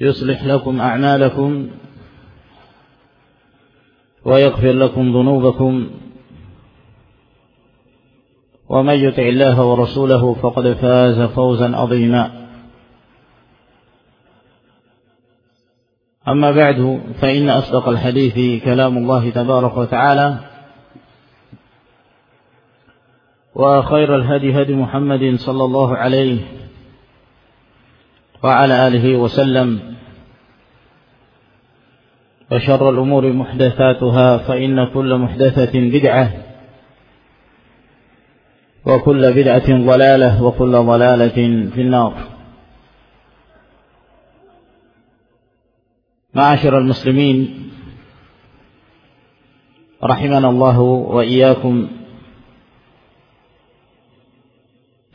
يصلح لكم أعمالكم ويغفر لكم ذنوبكم ومن يطع الله ورسوله فقد فاز فوزا عظيما. أما بعد فإن أصدق الحديث كلام الله تبارك وتعالى وخير الهدي هدي محمد صلى الله عليه وعلى آله وسلم. وشر الأمور محدثاتها فإن كل محدثة بدعة وكل بدعة ضلالة وكل ضلالة في النار. معاشر المسلمين رحمنا الله وإياكم.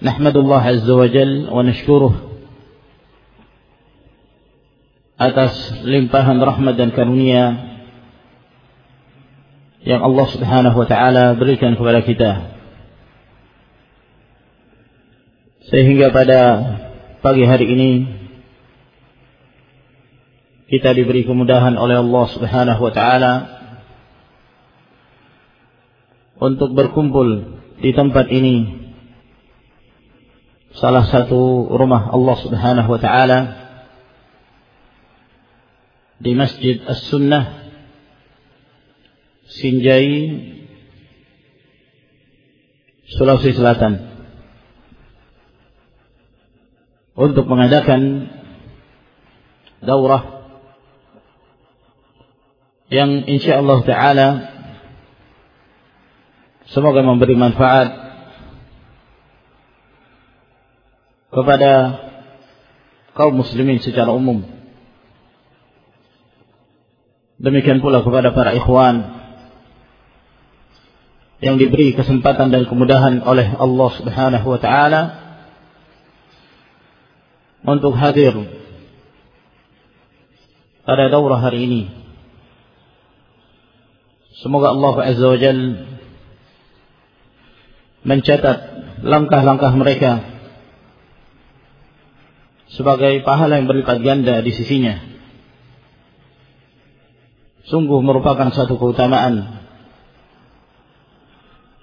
نحمد الله عز وجل ونشكره atas limpahan rahmat dan karunia yang Allah Subhanahu wa taala berikan kepada kita. Sehingga pada pagi hari ini kita diberi kemudahan oleh Allah Subhanahu wa taala untuk berkumpul di tempat ini salah satu rumah Allah Subhanahu wa taala di Masjid As-Sunnah Sinjai Sulawesi Selatan. Untuk mengadakan daurah yang insya Allah Taala semoga memberi manfaat kepada kaum muslimin secara umum Demikian pula kepada para ikhwan yang diberi kesempatan dan kemudahan oleh Allah Subhanahu wa taala untuk hadir pada daurah hari ini. Semoga Allah Azza wa Jal mencatat langkah-langkah mereka sebagai pahala yang berlipat ganda di sisinya sungguh merupakan satu keutamaan.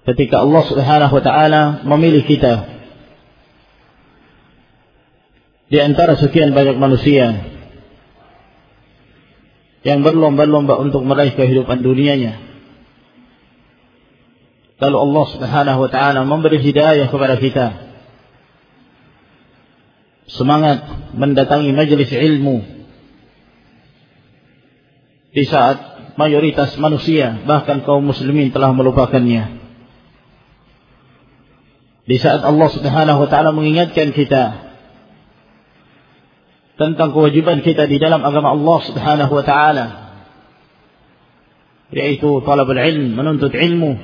Ketika Allah Subhanahu wa taala memilih kita. Di antara sekian banyak manusia yang berlomba-lomba untuk meraih kehidupan dunianya. Kalau Allah Subhanahu wa taala memberi hidayah kepada kita, semangat mendatangi majelis ilmu di saat mayoritas manusia bahkan kaum muslimin telah melupakannya. Di saat Allah Subhanahu wa taala mengingatkan kita tentang kewajiban kita di dalam agama Allah Subhanahu wa taala yaitu talabul ilm, menuntut ilmu.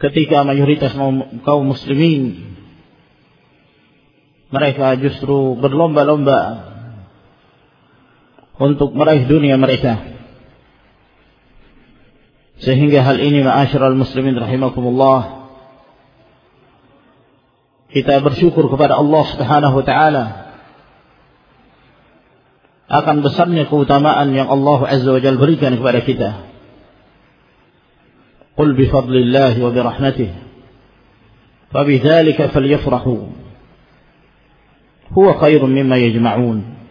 Ketika mayoritas kaum muslimin mereka justru berlomba-lomba untuk meraih dunia mereka. Sehingga hal ini ma'asyiral muslimin rahimakumullah kita bersyukur kepada Allah Subhanahu wa taala akan besarnya keutamaan yang Allah Azza wa Jalla berikan kepada kita. Qul bi fadlillah wa bi rahmatih. Fabidzalika falyafrahu. Huwa khairun mimma yajma'un.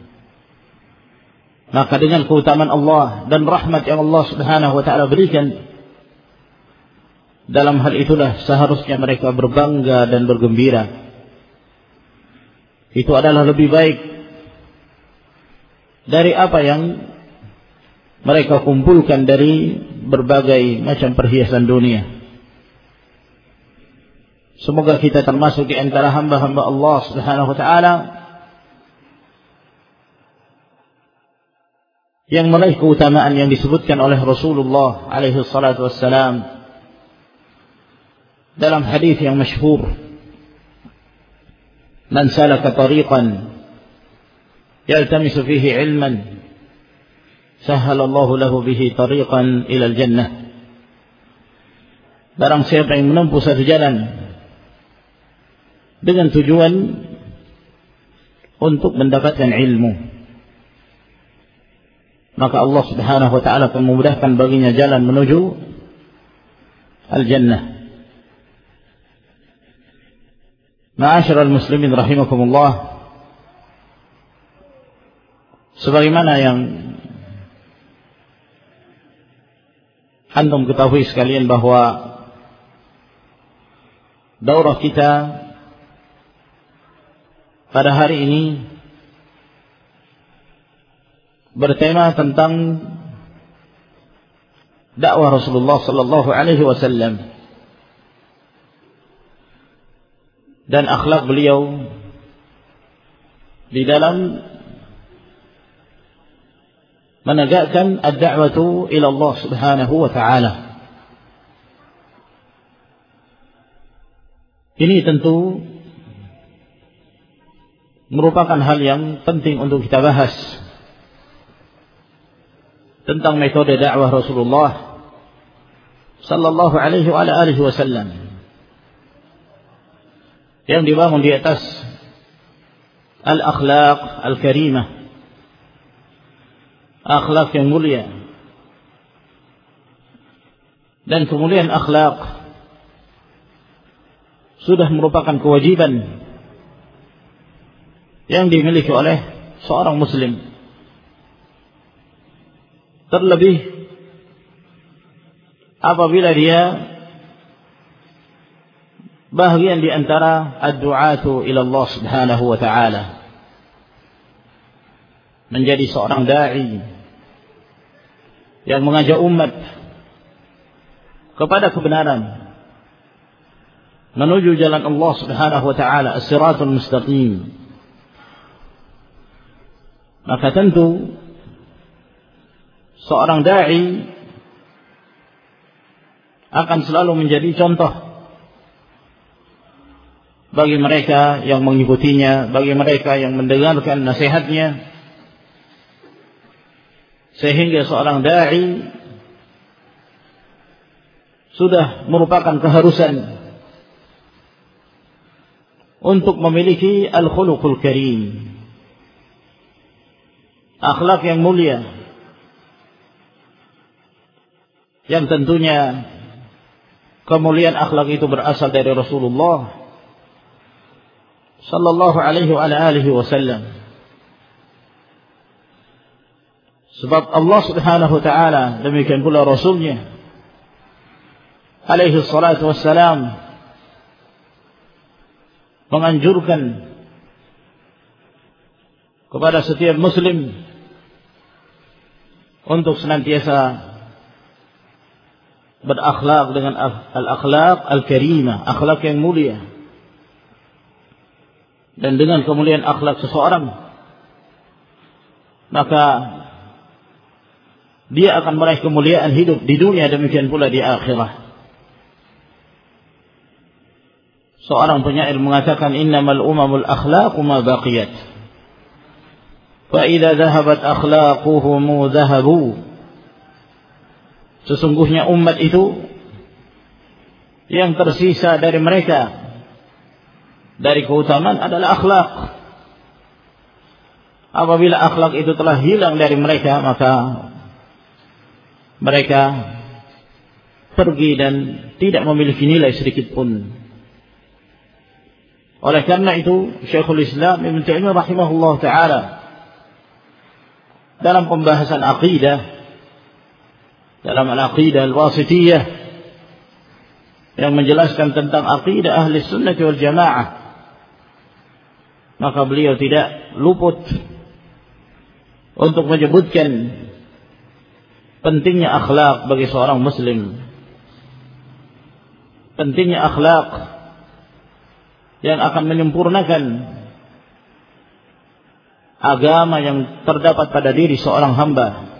Maka dengan keutamaan Allah dan rahmat yang Allah Subhanahu wa taala berikan dalam hal itulah seharusnya mereka berbangga dan bergembira. Itu adalah lebih baik dari apa yang mereka kumpulkan dari berbagai macam perhiasan dunia. Semoga kita termasuk di antara hamba-hamba Allah Subhanahu wa taala yang meraih keutamaan yang disebutkan oleh Rasulullah alaihi salatu wassalam dalam hadis yang masyhur. Man salaka tariqan yaltamisu fihi ilman sahhalallahu lahu bihi tariqan ila al-jannah barang siapa yang menempuh satu jalan dengan tujuan untuk mendapatkan ilmu maka Allah Subhanahu wa taala akan memudahkan baginya jalan menuju al-jannah. Ma'asyiral muslimin rahimakumullah. Sebagaimana yang antum ketahui sekalian bahwa daurah kita pada hari ini bertema tentang dakwah Rasulullah sallallahu alaihi wasallam dan akhlak beliau di dalam menegakkan ad-da'watu ila Allah Subhanahu wa taala. Ini tentu merupakan hal yang penting untuk kita bahas tentang metode dakwah Rasulullah sallallahu alaihi wa alihi wasallam yang dibangun di atas al-akhlaq al-karimah akhlak yang mulia dan kemuliaan akhlak sudah merupakan kewajiban yang dimiliki oleh seorang muslim Terlebih apabila dia bahagian di antara ad-du'atu ila Allah Subhanahu wa taala. Menjadi seorang dai yang mengajak umat kepada kebenaran menuju jalan Allah Subhanahu wa taala as-siratul mustaqim. Maka tentu seorang dai akan selalu menjadi contoh bagi mereka yang mengikutinya, bagi mereka yang mendengarkan nasihatnya, sehingga seorang dai sudah merupakan keharusan untuk memiliki al-khuluqul karim, akhlak yang mulia, yang tentunya kemuliaan akhlak itu berasal dari Rasulullah sallallahu alaihi wa alihi wasallam. Sebab Allah Subhanahu wa taala demikian pula rasulnya alaihi salatu wassalam menganjurkan kepada setiap muslim untuk senantiasa berakhlak dengan al-akhlak al-karimah, akhlak yang mulia. Dan dengan kemuliaan akhlak seseorang, maka dia akan meraih kemuliaan hidup di dunia demikian pula di akhirat. seorang penyair mengatakan innamal umamul akhlaqu ma baqiyat fa idza dhahabat akhlaquhum dhahabu sesungguhnya umat itu yang tersisa dari mereka dari keutamaan adalah akhlak. Apabila akhlak itu telah hilang dari mereka maka mereka pergi dan tidak memiliki nilai sedikit pun. Oleh karena itu Syekhul Islam Ibn Taimiyah rahimahullah taala dalam pembahasan akidah dalam al-aqidah al-wasitiyah yang menjelaskan tentang akidah ahli sunnah wal jamaah maka beliau tidak luput untuk menyebutkan pentingnya akhlak bagi seorang muslim pentingnya akhlak yang akan menyempurnakan agama yang terdapat pada diri seorang hamba.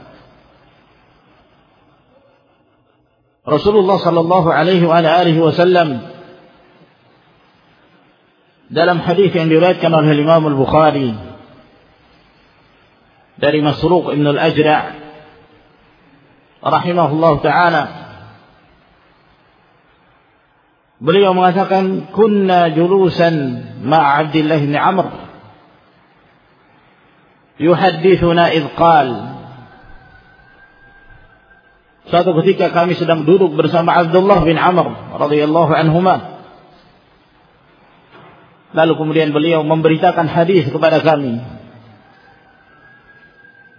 رسول الله صلى الله عليه وعلى آله وسلم دلم حديث عن رواية كما oleh الإمام البخاري dari مسروق بن الأجرع رحمه الله تعالى beliau mengatakan كنا جلوسا مع عبد الله بن عمرو يحدثنا إذ قال Suatu ketika kami sedang duduk bersama Abdullah bin Amr radhiyallahu anhuma Lalu kemudian beliau memberitakan hadis kepada kami.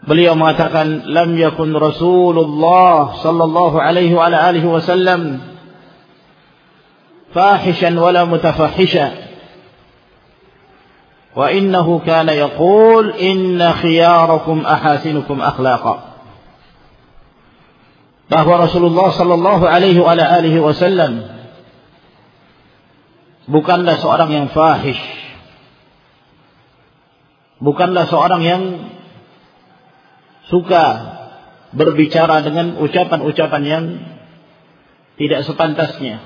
Beliau mengatakan, "Lam yakun Rasulullah sallallahu alaihi wa alihi wasallam فاحشا ولا متفحشا وإنه كان يقول إن خياركم أحاسنكم أخلاقا bahwa Rasulullah sallallahu alaihi wasallam bukanlah seorang yang fahish. Bukanlah seorang yang suka berbicara dengan ucapan-ucapan yang tidak sepantasnya.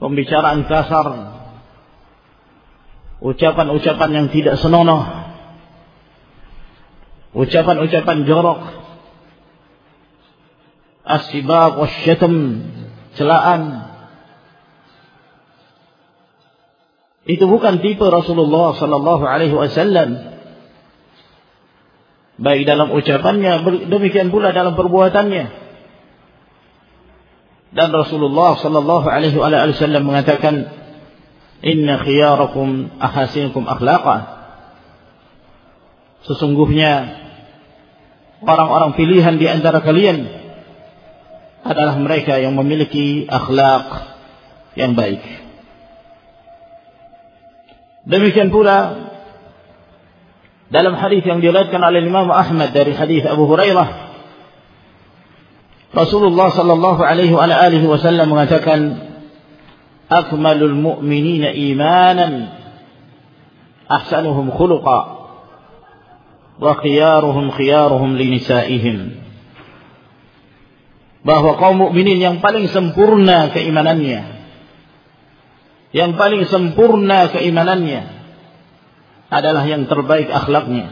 Pembicaraan kasar, ucapan-ucapan yang tidak senonoh, ucapan-ucapan jorok, asibab wasyatum, celaan. Itu bukan tipe Rasulullah sallallahu alaihi wasallam. Baik dalam ucapannya, demikian pula dalam perbuatannya. Dan Rasulullah sallallahu alaihi wasallam mengatakan, "Inna khiyarakum ahasinukum akhlaqa." Sesungguhnya orang-orang pilihan di antara kalian adalah mereka yang memiliki akhlak yang baik. Demikian pula dalam hadis yang diriwayatkan oleh Imam Ahmad dari hadis Abu Hurairah Rasulullah sallallahu alaihi wa alihi wasallam mengatakan akmalul mu'minina imanan ahsanuhum khuluqa wa khiyaruhum khiyaruhum linisaihim bahwa kaum mukminin yang paling sempurna keimanannya yang paling sempurna keimanannya adalah yang terbaik akhlaknya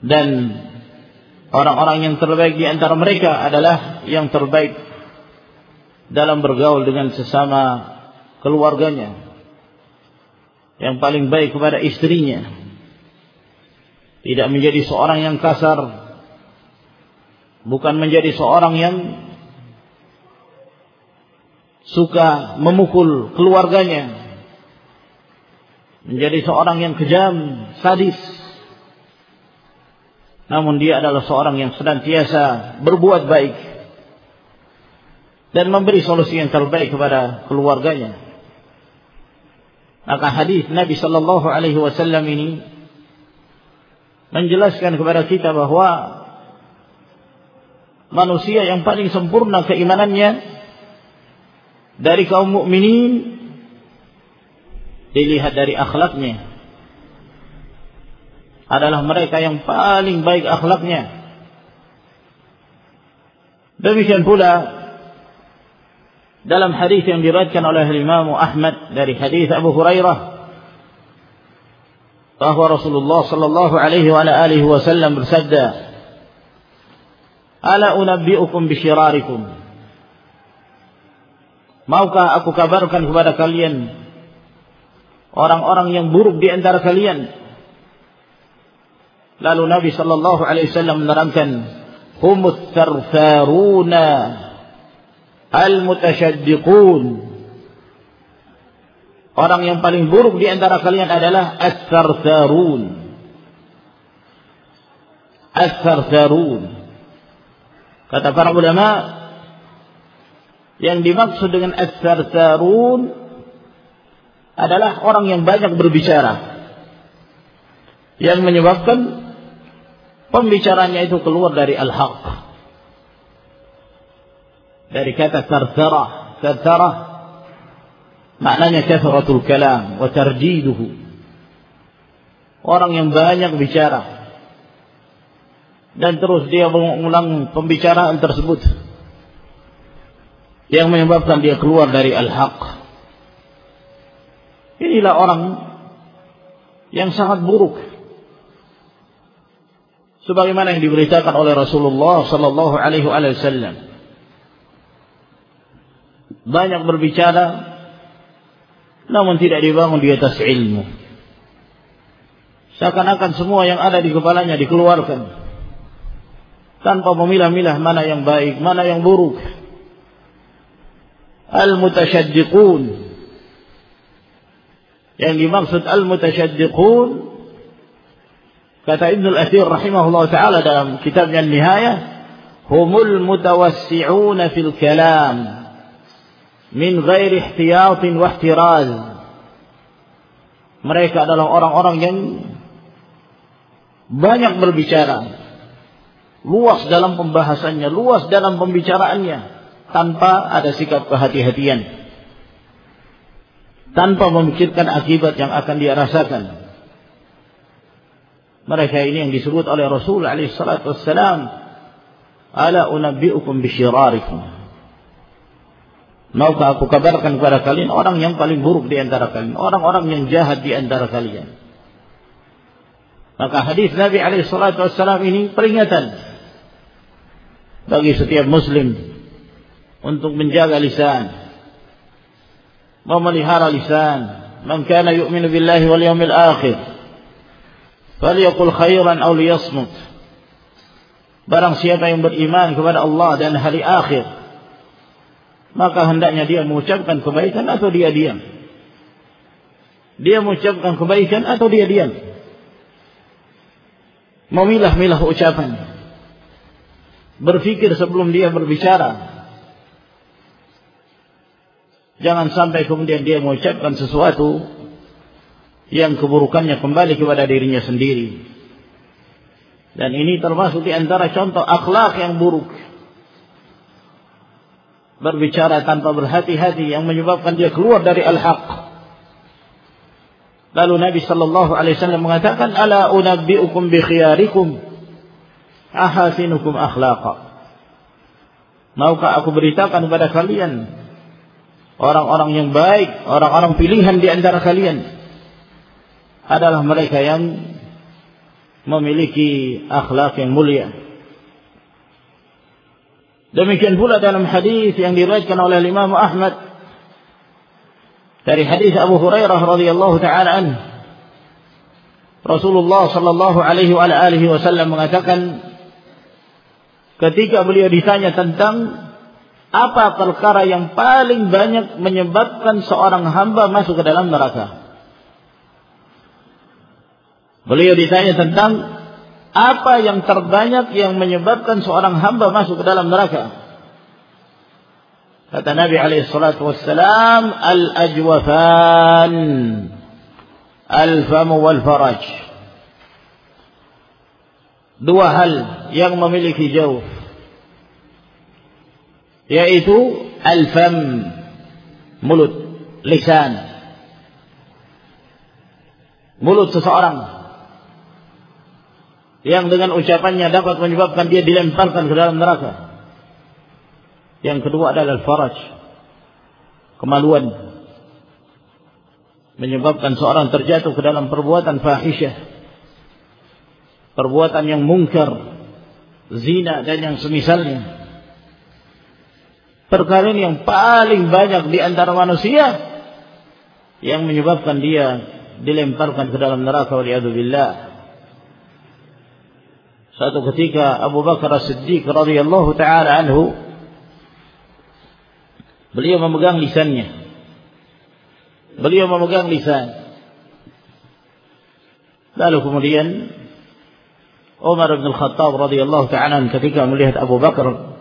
dan Orang-orang yang terbaik di antara mereka adalah yang terbaik dalam bergaul dengan sesama keluarganya. Yang paling baik kepada istrinya. Tidak menjadi seorang yang kasar. Bukan menjadi seorang yang suka memukul keluarganya. Menjadi seorang yang kejam, sadis namun dia adalah seorang yang senantiasa berbuat baik dan memberi solusi yang terbaik kepada keluarganya. Maka hadis Nabi Shallallahu Alaihi Wasallam ini menjelaskan kepada kita bahwa manusia yang paling sempurna keimanannya dari kaum mukminin dilihat dari akhlaknya adalah mereka yang paling baik akhlaknya. Demikian pula dalam hadis yang diriwayatkan oleh Imam Ahmad dari hadis Abu Hurairah bahwa Rasulullah sallallahu alaihi wa alihi wasallam bersabda Ala unabbiukum bisyirarikum Maukah aku kabarkan kepada kalian orang-orang yang buruk di antara kalian Lalu Nabi sallallahu alaihi wasallam menerangkan humus tarfaruna al-mutasyaddiqun. Orang yang paling buruk di antara kalian adalah as-sarsarun. As-sarsarun. Kata para ulama, yang dimaksud dengan as-sarsarun adalah orang yang banyak berbicara. Yang menyebabkan pembicaranya itu keluar dari al-haq. Dari kata sarsara sarsara maknanya kathratul kalam wa tarjiduhu. Orang yang banyak bicara dan terus dia mengulang pembicaraan tersebut. Yang menyebabkan dia keluar dari al-haq. Inilah orang yang sangat buruk. Sebagaimana yang diberitakan oleh Rasulullah sallallahu alaihi wasallam. Banyak berbicara namun tidak dibangun di atas ilmu. Seakan-akan semua yang ada di kepalanya dikeluarkan tanpa memilah-milah mana yang baik mana yang buruk. Al-mutasyaddiqun yang dimaksud al-mutasyaddiqun kata Ibnu Al-Athir rahimahullah taala dalam kitabnya Nihayah humul mutawassi'una fil kalam min ghairi ihtiyatin wa ihtiraz. Mereka adalah orang-orang yang banyak berbicara, luas dalam pembahasannya, luas dalam pembicaraannya, tanpa ada sikap kehati-hatian, tanpa memikirkan akibat yang akan dia rasakan. Mereka ini yang disebut oleh Rasul alaihi salatu wassalam, "Ala unabbi'ukum bisyirarikum." Maukah aku kabarkan kepada kalian orang yang paling buruk di antara kalian, orang-orang yang jahat di antara kalian. Maka hadis Nabi alaihi salatu wasallam ini peringatan bagi setiap muslim untuk menjaga lisan, memelihara lisan. Man kana yu'minu billahi wal yawmil akhir falyaqul khairan aw liyasmut. Barang siapa yang beriman kepada Allah dan hari akhir, maka hendaknya dia mengucapkan kebaikan atau dia diam. Dia mengucapkan kebaikan atau dia diam. Memilah-milah ucapan. Berfikir sebelum dia berbicara. Jangan sampai kemudian dia mengucapkan sesuatu yang keburukannya kembali kepada dirinya sendiri. Dan ini termasuk di antara contoh akhlak yang buruk berbicara tanpa berhati-hati yang menyebabkan dia keluar dari al-haq. Lalu Nabi sallallahu alaihi wasallam mengatakan, "Ala unabbiukum bi khiyarikum ahasinukum akhlaqa." Maukah aku beritakan kepada kalian orang-orang yang baik, orang-orang pilihan di antara kalian adalah mereka yang memiliki akhlak yang mulia. Demikian pula dalam hadis yang diriwayatkan oleh Imam Ahmad dari hadis Abu Hurairah radhiyallahu taala Rasulullah sallallahu alaihi wa alihi wasallam mengatakan ketika beliau ditanya tentang apa perkara yang paling banyak menyebabkan seorang hamba masuk ke dalam neraka. Beliau ditanya tentang apa yang terbanyak yang menyebabkan seorang hamba masuk ke dalam neraka? Kata Nabi alaihi salatu wassalam, al-ajwafan, al-famu wal faraj. Dua hal yang memiliki jauh. Yaitu al-fam, mulut, lisan. Mulut seseorang yang dengan ucapannya dapat menyebabkan dia dilemparkan ke dalam neraka. Yang kedua adalah faraj, kemaluan menyebabkan seorang terjatuh ke dalam perbuatan fahisyah perbuatan yang mungkar zina dan yang semisalnya perkara ini yang paling banyak di antara manusia yang menyebabkan dia dilemparkan ke dalam neraka waliyadzubillah Suatu ketika Abu Bakar As-Siddiq radhiyallahu taala anhu beliau memegang lisannya. Beliau memegang lisan. Lalu kemudian Umar bin Khattab radhiyallahu taala ketika melihat Abu Bakar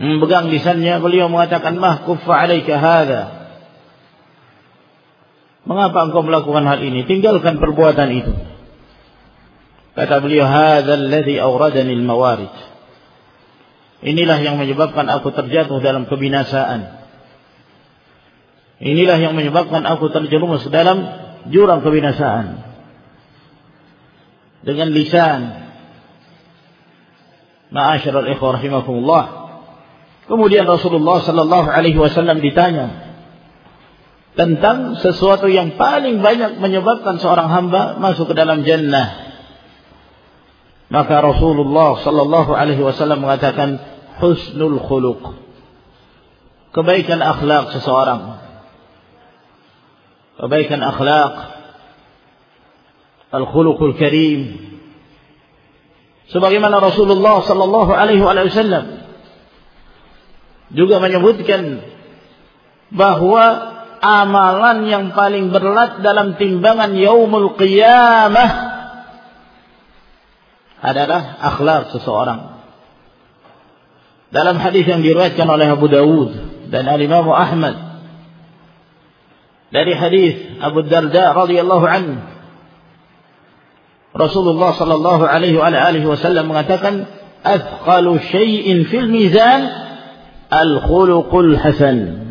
memegang lisannya, beliau mengatakan, "Mah kuffa 'alaika hadza." Mengapa engkau melakukan hal ini? Tinggalkan perbuatan itu. Kata beliau, "Hadzal ladzi awradani al-mawarid." Inilah yang menyebabkan aku terjatuh dalam kebinasaan. Inilah yang menyebabkan aku terjerumus dalam jurang kebinasaan. Dengan lisan. Ma'asyiral ikhwah rahimakumullah. Kemudian Rasulullah sallallahu alaihi wasallam ditanya tentang sesuatu yang paling banyak menyebabkan seorang hamba masuk ke dalam jannah. Maka Rasulullah sallallahu alaihi wasallam mengatakan husnul khuluq. Kebaikan akhlak seseorang. Kebaikan akhlak. Al-khuluqul karim. Sebagaimana Rasulullah sallallahu alaihi wasallam juga menyebutkan bahwa amalan yang paling berat dalam timbangan yaumul qiyamah adalah akhlak seseorang. Dalam hadis yang diriwayatkan oleh Abu Dawud dan Al-Imam Ahmad dari hadis Abu Darda radhiyallahu anhu Rasulullah sallallahu alaihi wasallam mengatakan athqalu syai'in fil mizan al-khuluqul hasan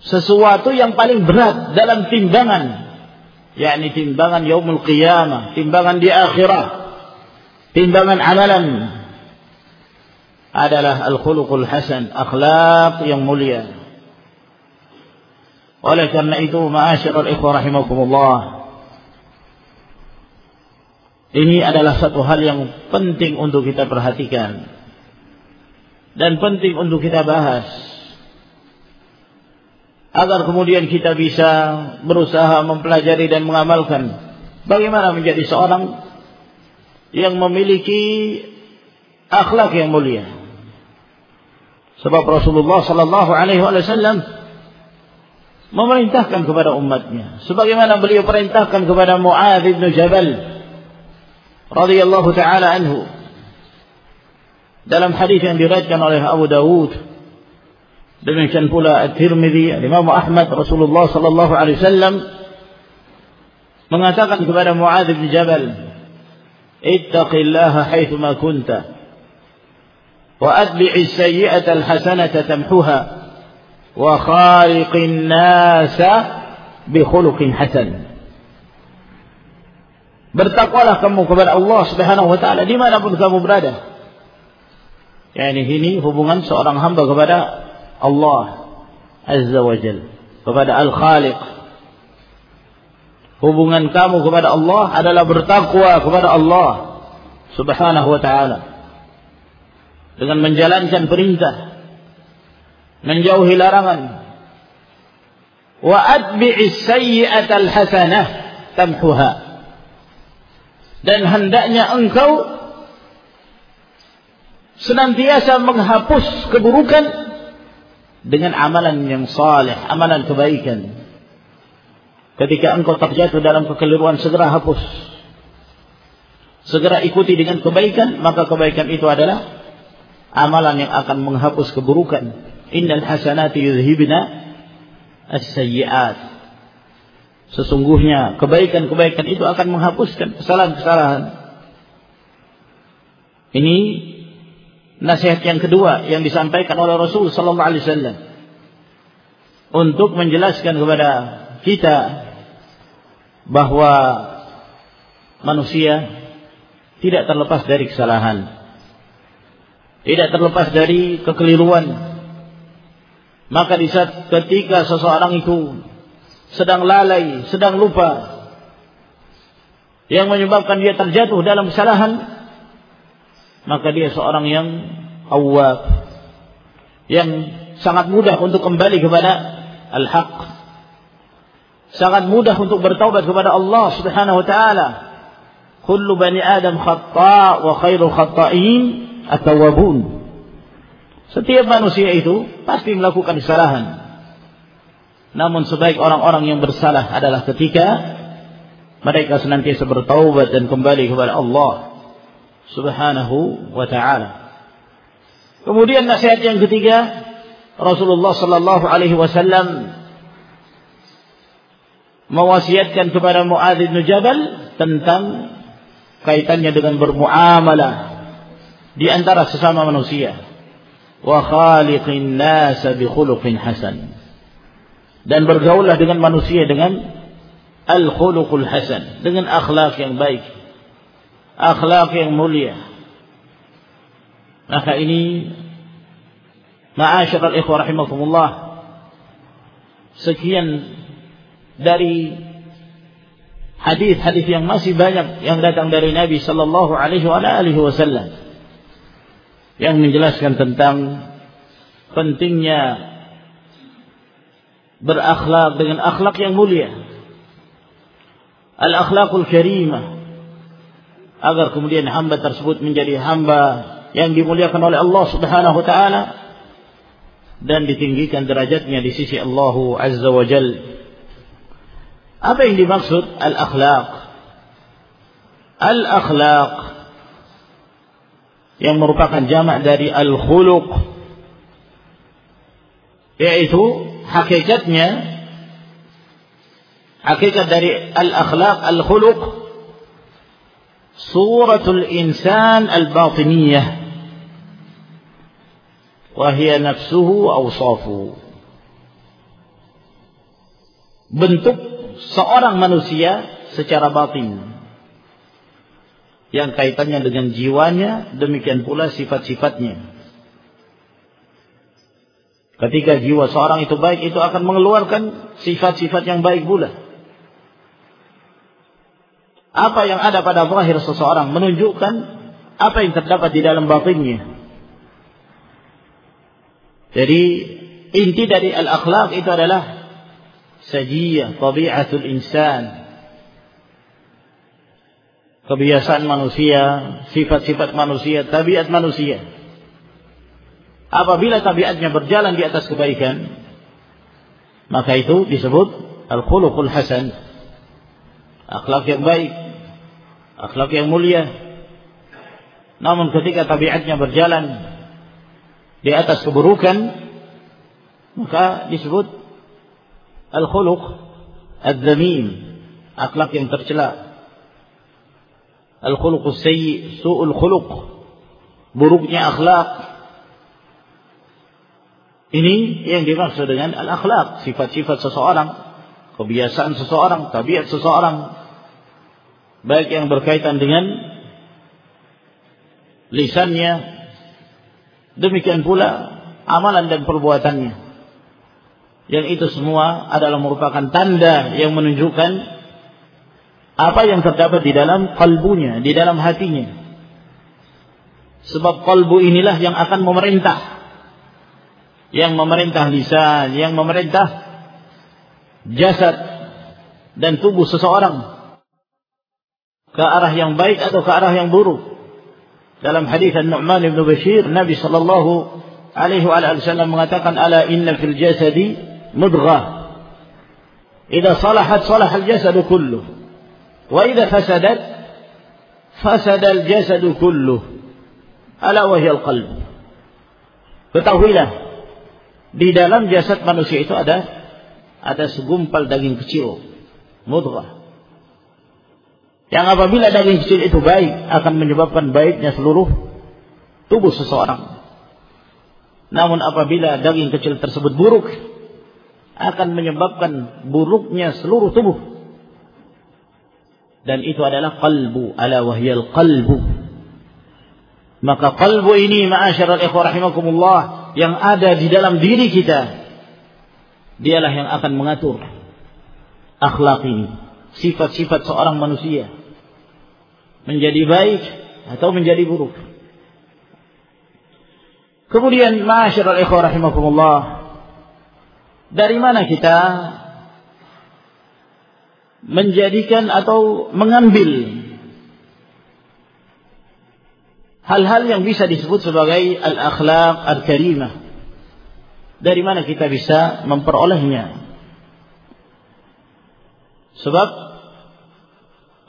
sesuatu yang paling berat dalam timbangan yakni timbangan yaumul qiyamah, timbangan di akhirat, timbangan amalan adalah al-khuluqul hasan, akhlak yang mulia. Oleh karena itu, ma'asyiral ikhwah rahimakumullah, ini adalah satu hal yang penting untuk kita perhatikan. Dan penting untuk kita bahas. Agar kemudian kita bisa berusaha mempelajari dan mengamalkan bagaimana menjadi seorang yang memiliki akhlak yang mulia. Sebab Rasulullah sallallahu alaihi wasallam memerintahkan kepada umatnya. Sebagaimana beliau perintahkan kepada Muadz bin Jabal radhiyallahu taala anhu dalam hadis yang diriwayatkan oleh Abu Dawud Demikian pula At-Tirmidzi, Imam Ahmad Rasulullah sallallahu alaihi wasallam mengatakan kepada Muadz bin Jabal, "Ittaqillaha haitsu ma kunta wa atbi'is sayyi'ata al-hasanata tamhuha wa khaliqin nasa bi khuluqin hasan." Bertakwalah kamu kepada Allah Subhanahu wa taala di mana pun kamu berada. Yani ini hubungan seorang hamba kepada Allah Azza wa Jal kepada Al-Khaliq. Hubungan kamu kepada Allah adalah bertakwa kepada Allah Subhanahu wa taala. Dengan menjalankan perintah menjauhi larangan. Wa atbi'is sayyi'atal hasanah tamhuha dan hendaknya engkau senantiasa menghapus keburukan dengan amalan yang saleh, amalan kebaikan. Ketika engkau terjatuh dalam kekeliruan, segera hapus. Segera ikuti dengan kebaikan, maka kebaikan itu adalah amalan yang akan menghapus keburukan. Innal hasanati yudhibna as-sayyi'at. Sesungguhnya kebaikan-kebaikan itu akan menghapuskan kesalahan-kesalahan. Ini nasihat yang kedua yang disampaikan oleh Rasul sallallahu alaihi wasallam untuk menjelaskan kepada kita bahwa manusia tidak terlepas dari kesalahan. Tidak terlepas dari kekeliruan. Maka di saat ketika seseorang itu sedang lalai, sedang lupa, yang menyebabkan dia terjatuh dalam kesalahan, maka dia seorang yang awab, yang sangat mudah untuk kembali kepada al-haq. Sangat mudah untuk bertaubat kepada Allah Subhanahu wa taala. Kullu bani Adam khata' wa khairul khata'in at-tawwabun. Setiap manusia itu pasti melakukan kesalahan. Namun sebaik orang-orang yang bersalah adalah ketika mereka senantiasa bertaubat dan kembali kepada Allah Subhanahu wa taala. Kemudian nasihat yang ketiga, Rasulullah sallallahu alaihi wasallam mewasiatkan kepada Muadz bin Jabal tentang kaitannya dengan bermuamalah di antara sesama manusia wa khaliqin nasa bi khuluqin hasan dan bergaullah dengan manusia dengan al khuluqul hasan. Dengan akhlak yang baik. Akhlak yang mulia. Maka ini ma'asyiral ikhwah rahimakumullah. Sekian dari hadis-hadis yang masih banyak yang datang dari Nabi sallallahu alaihi wasallam. Yang menjelaskan tentang pentingnya berakhlak dengan akhlak yang mulia. Al-akhlakul karimah. Agar kemudian hamba tersebut menjadi hamba yang dimuliakan oleh Allah Subhanahu wa taala dan ditinggikan derajatnya di sisi Allah Azza wa Jal. Apa yang dimaksud al-akhlak? Al-akhlak yang merupakan jamak dari al-khuluq yaitu hakikatnya hakikat dari al-akhlaq al-khuluq suratul insan al-batiniyah وهي نفسه أوصافه bentuk seorang manusia secara batin yang kaitannya dengan jiwanya, demikian pula sifat-sifatnya. Ketika jiwa seorang itu baik, itu akan mengeluarkan sifat-sifat yang baik pula. Apa yang ada pada zahir seseorang menunjukkan apa yang terdapat di dalam batinnya. Jadi inti dari al-akhlaq itu adalah sajiyah, tabi'atul insan, kebiasaan manusia, sifat-sifat manusia, tabiat manusia. Apabila tabiatnya berjalan di atas kebaikan, maka itu disebut al-khuluqul hasan. Akhlak yang baik, akhlak yang mulia. Namun ketika tabiatnya berjalan di atas keburukan, maka disebut al-khuluq ad-dhamim, akhlak yang tercela al-khuluq sayyi, su'ul khuluq, buruknya akhlak. Ini yang dimaksud dengan al-akhlak, sifat-sifat seseorang, kebiasaan seseorang, tabiat seseorang, baik yang berkaitan dengan lisannya, demikian pula amalan dan perbuatannya. Yang itu semua adalah merupakan tanda yang menunjukkan apa yang terdapat di dalam kalbunya, di dalam hatinya. Sebab kalbu inilah yang akan memerintah. Yang memerintah lisan, yang memerintah jasad dan tubuh seseorang ke arah yang baik atau ke arah yang buruk. Dalam hadis An-Nu'man bin Bashir, Nabi sallallahu alaihi wasallam mengatakan, "Ala inna fil jasadi mudghah. Idza salahat salaha al-jasadu kulluh." Wa idza fasadat fasada al-jasadu kulluh. Ala wa al-qalb. Ketahuilah di dalam jasad manusia itu ada ada segumpal daging kecil, mudghah. Yang apabila daging kecil itu baik akan menyebabkan baiknya seluruh tubuh seseorang. Namun apabila daging kecil tersebut buruk akan menyebabkan buruknya seluruh tubuh dan itu adalah qalbu ala wahyal qalbu maka qalbu ini ma'asyiral ikhwah rahimakumullah yang ada di dalam diri kita Dialah yang akan mengatur akhlak ini, sifat-sifat seorang manusia menjadi baik atau menjadi buruk. Kemudian ma'asyiral ikhwah rahimakumullah dari mana kita menjadikan atau mengambil hal-hal yang bisa disebut sebagai al-akhlaq al-karimah. Dari mana kita bisa memperolehnya? Sebab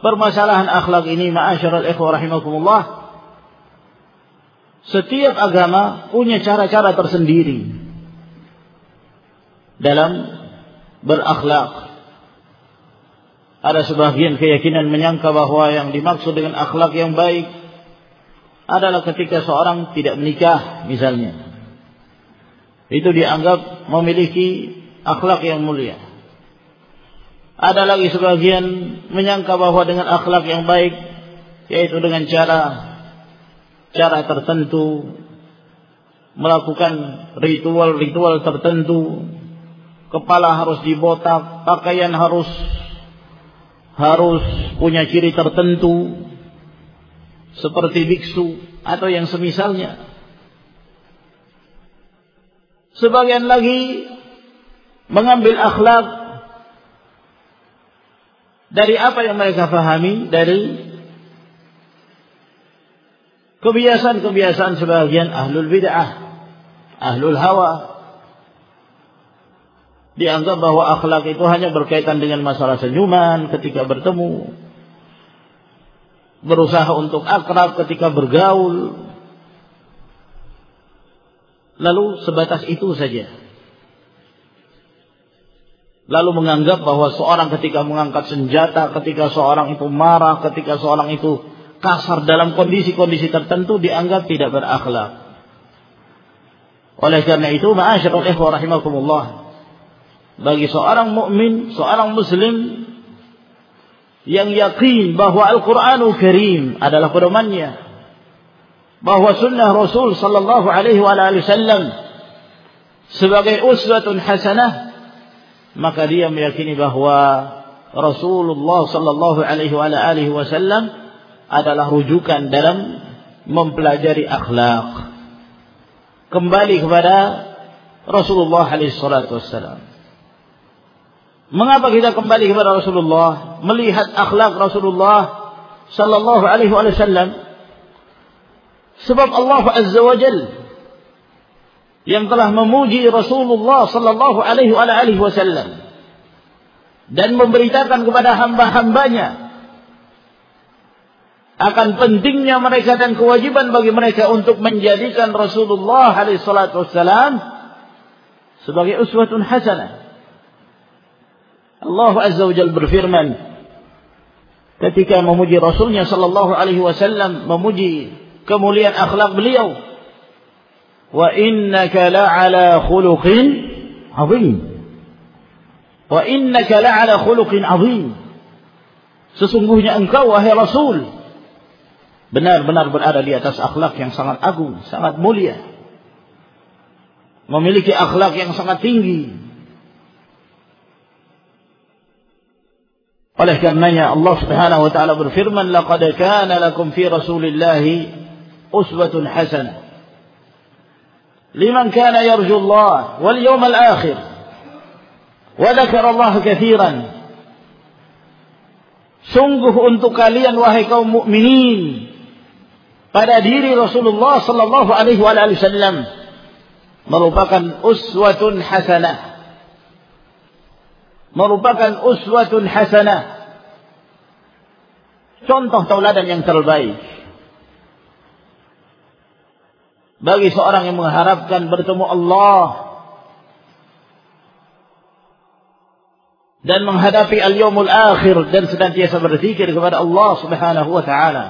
permasalahan akhlak ini ma'asyiral ikhwah rahimakumullah setiap agama punya cara-cara tersendiri dalam berakhlak. Ada sebagian keyakinan menyangka bahwa yang dimaksud dengan akhlak yang baik adalah ketika seorang tidak menikah misalnya. Itu dianggap memiliki akhlak yang mulia. Ada lagi sebagian menyangka bahwa dengan akhlak yang baik yaitu dengan cara cara tertentu melakukan ritual-ritual tertentu kepala harus dibotak pakaian harus harus punya ciri tertentu seperti biksu atau yang semisalnya. Sebagian lagi mengambil akhlak dari apa yang mereka fahami dari kebiasaan-kebiasaan sebagian ahlul bid'ah, ahlul hawa. Dianggap bahwa akhlak itu hanya berkaitan dengan masalah senyuman ketika bertemu, berusaha untuk akrab ketika bergaul. Lalu sebatas itu saja. Lalu menganggap bahwa seorang ketika mengangkat senjata, ketika seorang itu marah, ketika seorang itu kasar dalam kondisi-kondisi tertentu dianggap tidak berakhlak. Oleh karena itu, ma'asyiral ikhwah rahimakumullah. Bagi seorang mukmin, seorang muslim yang yakin bahwa Al-Quranul Karim adalah pedomannya. Bahwa sunnah Rasul sallallahu alaihi wasallam sebagai uswatun hasanah maka dia meyakini bahwa Rasulullah sallallahu alaihi wasallam adalah rujukan dalam mempelajari akhlak. Kembali kepada Rasulullah alaihi salatu wasallam. Mengapa kita kembali kepada Rasulullah, melihat akhlak Rasulullah sallallahu alaihi wasallam? Sebab Allah Azza wa Jal yang telah memuji Rasulullah sallallahu alaihi wasallam dan memberitakan kepada hamba-hambanya akan pentingnya mereka dan kewajiban bagi mereka untuk menjadikan Rasulullah alaihi wasallam sebagai uswatun hasanah Allah Azza wa Jal berfirman ketika memuji Rasulnya sallallahu alaihi wasallam memuji kemuliaan akhlak beliau wa innaka la'ala khuluqin azim. Wa innaka la'ala khuluqin azim. Sesungguhnya engkau wahai Rasul benar-benar berada di atas akhlak yang sangat agung sangat mulia memiliki akhlak yang sangat tinggi Oleh karenanya Allah Subhanahu wa taala berfirman, "Laqad kana lakum fi Rasulillahi uswatun hasanah." Liman kana yarju Allah wal yawmal akhir wa dzakara Allah katsiran. Sungguh untuk kalian wahai kaum mukminin pada diri Rasulullah sallallahu alaihi wasallam merupakan uswatun hasanah merupakan uswatun hasanah. Contoh tauladan yang terbaik. Bagi seorang yang mengharapkan bertemu Allah dan menghadapi al-yaumul akhir dan senantiasa berzikir kepada Allah Subhanahu wa taala.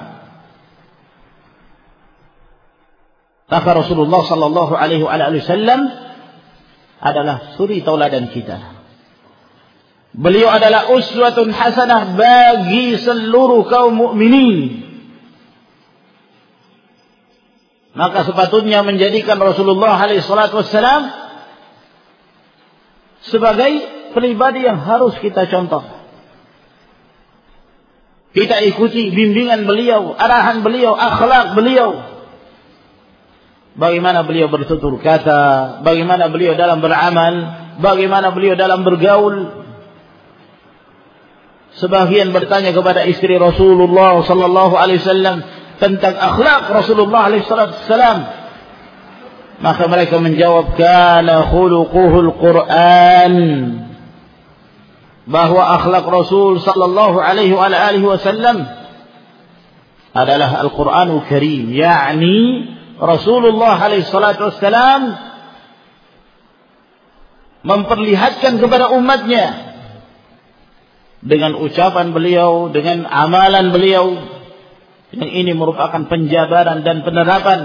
Maka Rasulullah sallallahu alaihi wasallam adalah suri tauladan kita. Beliau adalah uswatun hasanah bagi seluruh kaum mukminin. Maka sepatutnya menjadikan Rasulullah wassalam sebagai pribadi yang harus kita contoh. Kita ikuti bimbingan beliau, arahan beliau, akhlak beliau. Bagaimana beliau bertutur kata, bagaimana beliau dalam beramal, bagaimana beliau dalam bergaul. Sebagian bertanya kepada istri Rasulullah sallallahu alaihi wasallam tentang akhlak Rasulullah alaihi wasallam. Maka mereka menjawab kana khuluquhul Quran bahwa akhlak Rasul sallallahu alaihi wa alihi wasallam adalah Al-Qur'anul Karim, yakni Rasulullah alaihi salatu wasallam memperlihatkan kepada umatnya dengan ucapan beliau, dengan amalan beliau. Yang ini merupakan penjabaran dan penerapan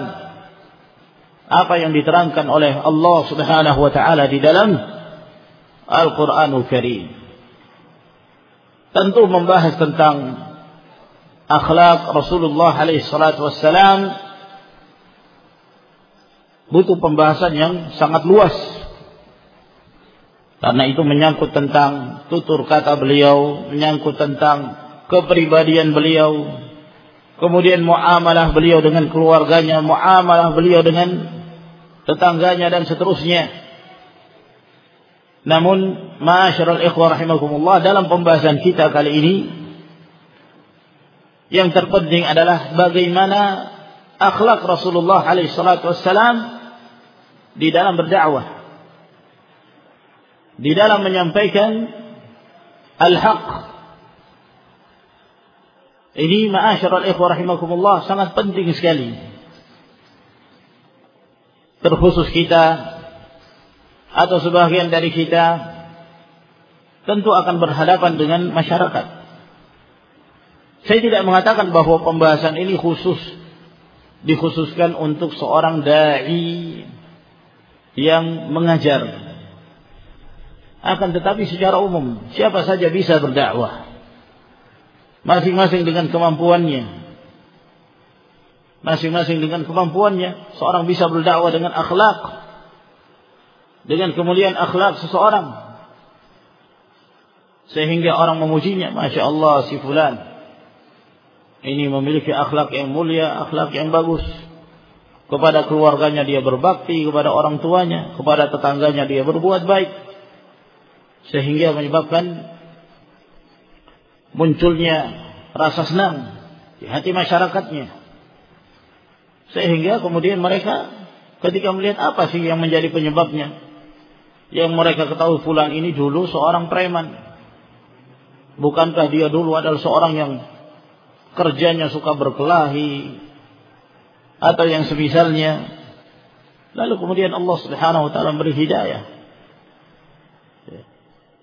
apa yang diterangkan oleh Allah Subhanahu wa taala di dalam Al-Qur'anul Karim tentu membahas tentang akhlak Rasulullah alaihi salatu wassalam. Butuh pembahasan yang sangat luas karena itu menyangkut tentang tutur kata beliau menyangkut tentang kepribadian beliau kemudian muamalah beliau dengan keluarganya muamalah beliau dengan tetangganya dan seterusnya namun, ma'asyiral ikhwah rahimakumullah, dalam pembahasan kita kali ini yang terpenting adalah bagaimana akhlak Rasulullah alaihi salatu di dalam berdakwah. Di dalam menyampaikan al-haq. Ini ma'asyiral ikhwah rahimakumullah sangat penting sekali. Terkhusus kita atau sebagian dari kita tentu akan berhadapan dengan masyarakat. Saya tidak mengatakan bahwa pembahasan ini khusus dikhususkan untuk seorang dai yang mengajar. Akan tetapi secara umum siapa saja bisa berdakwah. Masing-masing dengan kemampuannya. Masing-masing dengan kemampuannya seorang bisa berdakwah dengan akhlak. Dengan kemuliaan akhlak seseorang. Sehingga orang memujinya masya Allah si fulan. Ini memiliki akhlak yang mulia akhlak yang bagus. Kepada keluarganya dia berbakti kepada orang tuanya kepada tetangganya dia berbuat baik sehingga menyebabkan munculnya rasa senang di hati masyarakatnya sehingga kemudian mereka ketika melihat apa sih yang menjadi penyebabnya yang mereka ketahui fulan ini dulu seorang preman. Bukankah dia dulu adalah seorang yang kerjanya suka berkelahi atau yang semisalnya. Lalu kemudian Allah Subhanahu wa taala beri hidayah.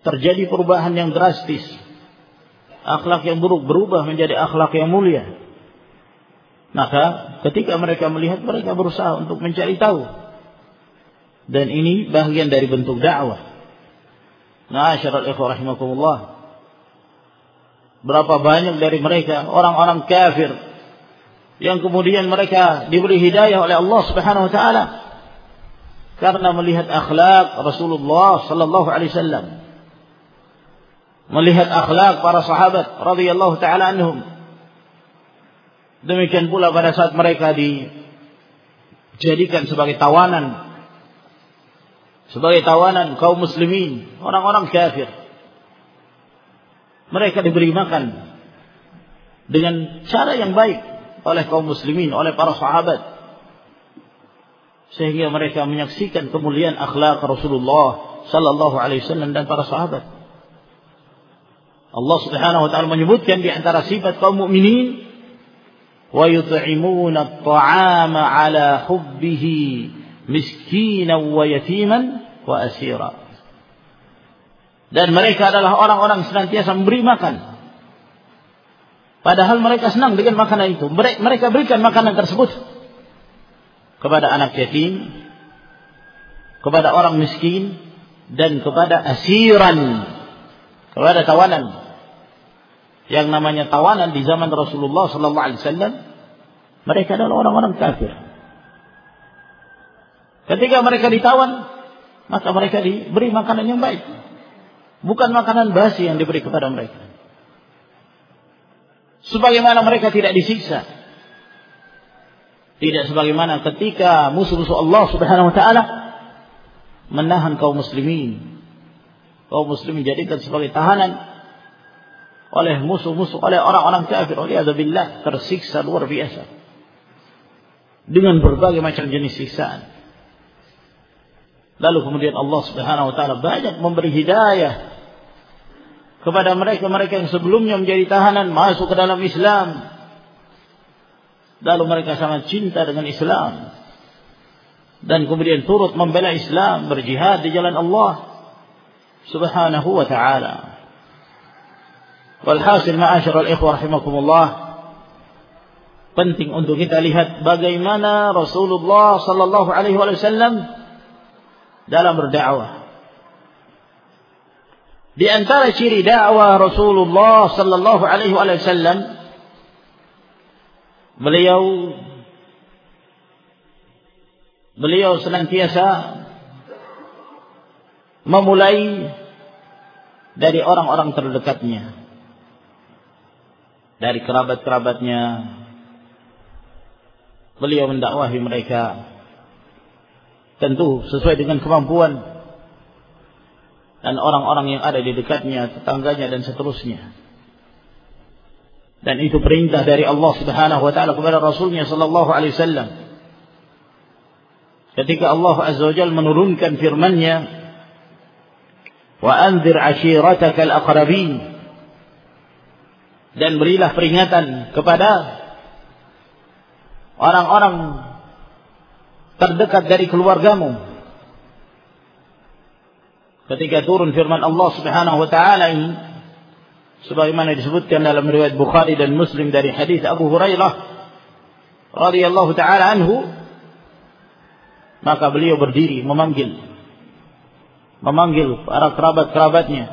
Terjadi perubahan yang drastis. Akhlak yang buruk berubah menjadi akhlak yang mulia. Maka ketika mereka melihat mereka berusaha untuk mencari tahu dan ini bagian dari bentuk dakwah. Ma'asyiral ikhwah rahimakumullah. Berapa banyak dari mereka orang-orang kafir yang kemudian mereka diberi hidayah oleh Allah Subhanahu wa taala karena melihat akhlak Rasulullah sallallahu alaihi wasallam. Melihat akhlak para sahabat radhiyallahu taala anhum. Demikian pula pada saat mereka dijadikan sebagai tawanan sebagai tawanan kaum muslimin, orang-orang kafir. Mereka diberi makan dengan cara yang baik oleh kaum muslimin, oleh para sahabat. Sehingga mereka menyaksikan kemuliaan akhlak Rasulullah sallallahu alaihi wasallam dan para sahabat. Allah Subhanahu wa taala menyebutkan di antara sifat kaum mukminin wa yut'imuna at-ta'ama ala hubbihi miskinan wa yatiman wa asira. Dan mereka adalah orang-orang senantiasa memberi makan. Padahal mereka senang dengan makanan itu. Mereka berikan makanan tersebut kepada anak yatim, kepada orang miskin, dan kepada asiran, kepada tawanan. Yang namanya tawanan di zaman Rasulullah Sallallahu Alaihi Wasallam, mereka adalah orang-orang kafir. Ketika mereka ditawan, maka mereka diberi makanan yang baik. Bukan makanan basi yang diberi kepada mereka. Sebagaimana mereka tidak disiksa. Tidak sebagaimana ketika musuh-musuh Allah Subhanahu wa taala menahan kaum muslimin. Kaum muslimin dijadikan sebagai tahanan oleh musuh-musuh, oleh orang-orang kafir, oleh billah tersiksa luar biasa. Dengan berbagai macam jenis siksaan. Lalu kemudian Allah Subhanahu wa taala banyak memberi hidayah kepada mereka-mereka yang sebelumnya menjadi tahanan masuk ke dalam Islam. Lalu mereka sangat cinta dengan Islam. Dan kemudian turut membela Islam, berjihad di jalan Allah Subhanahu wa taala. Walhasil ma'asyiral ikhwah rahimakumullah penting untuk kita lihat bagaimana Rasulullah sallallahu alaihi wasallam dalam berdakwah. Di antara ciri dakwah Rasulullah sallallahu alaihi wasallam beliau beliau senantiasa memulai dari orang-orang terdekatnya dari kerabat-kerabatnya beliau mendakwahi mereka tentu sesuai dengan kemampuan dan orang-orang yang ada di dekatnya, tetangganya dan seterusnya. Dan itu perintah dari Allah Subhanahu wa taala kepada Rasulnya sallallahu alaihi wasallam. Ketika Allah Azza wa Jalla menurunkan firman-Nya, "Wa anzir al-aqrabin." Dan berilah peringatan kepada orang-orang terdekat dari keluargamu. Ketika turun firman Allah Subhanahu wa taala ini sebagaimana disebutkan dalam riwayat Bukhari dan Muslim dari hadis Abu Hurairah radhiyallahu taala anhu maka beliau berdiri memanggil memanggil para kerabat-kerabatnya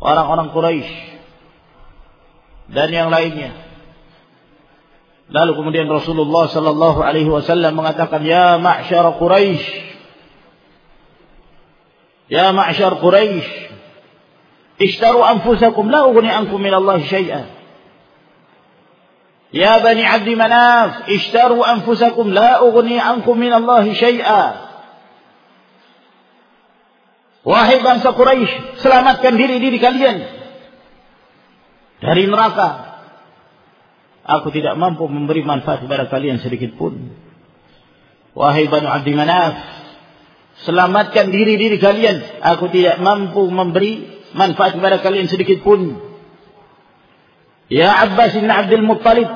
orang-orang Quraisy dan yang lainnya Lalu kemudian Rasulullah sallallahu alaihi wasallam mengatakan, "Ya ma'syar Quraisy, ya ma'syar Quraisy, ishtaru anfusakum la ughni ankum min Allah syai'a." Ya bani Abd Manaf, ishtaru anfusakum la ughni ankum min Allah syai'a. Wahai bangsa Quraisy, selamatkan diri-diri kalian dari neraka Aku tidak mampu memberi manfaat kepada kalian sedikit pun. Wahai Banu Abdi Manaf, selamatkan diri-diri kalian. Aku tidak mampu memberi manfaat kepada kalian sedikit pun. Ya Abbas bin Abdul Muttalib,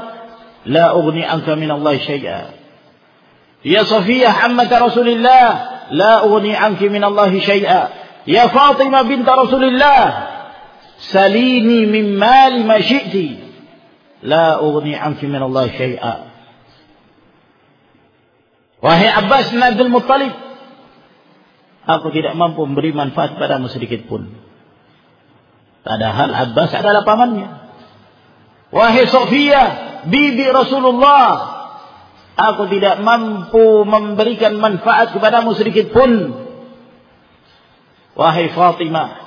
la ughni anka min Allah syai'a. Ya Safiyah ammat Rasulullah, la ughni anki min Allah syai'a. Ya Fatimah bint Rasulullah, salini min mali ma syi'ti. La ughni anki min Allah syai'a. Wahai Abbas bin Abdul Muttalib. Aku tidak mampu memberi manfaat padamu sedikit pun. Padahal Abbas adalah pamannya. Wahai Sofia, bibi Rasulullah. Aku tidak mampu memberikan manfaat kepadamu sedikit pun. Wahai Fatimah,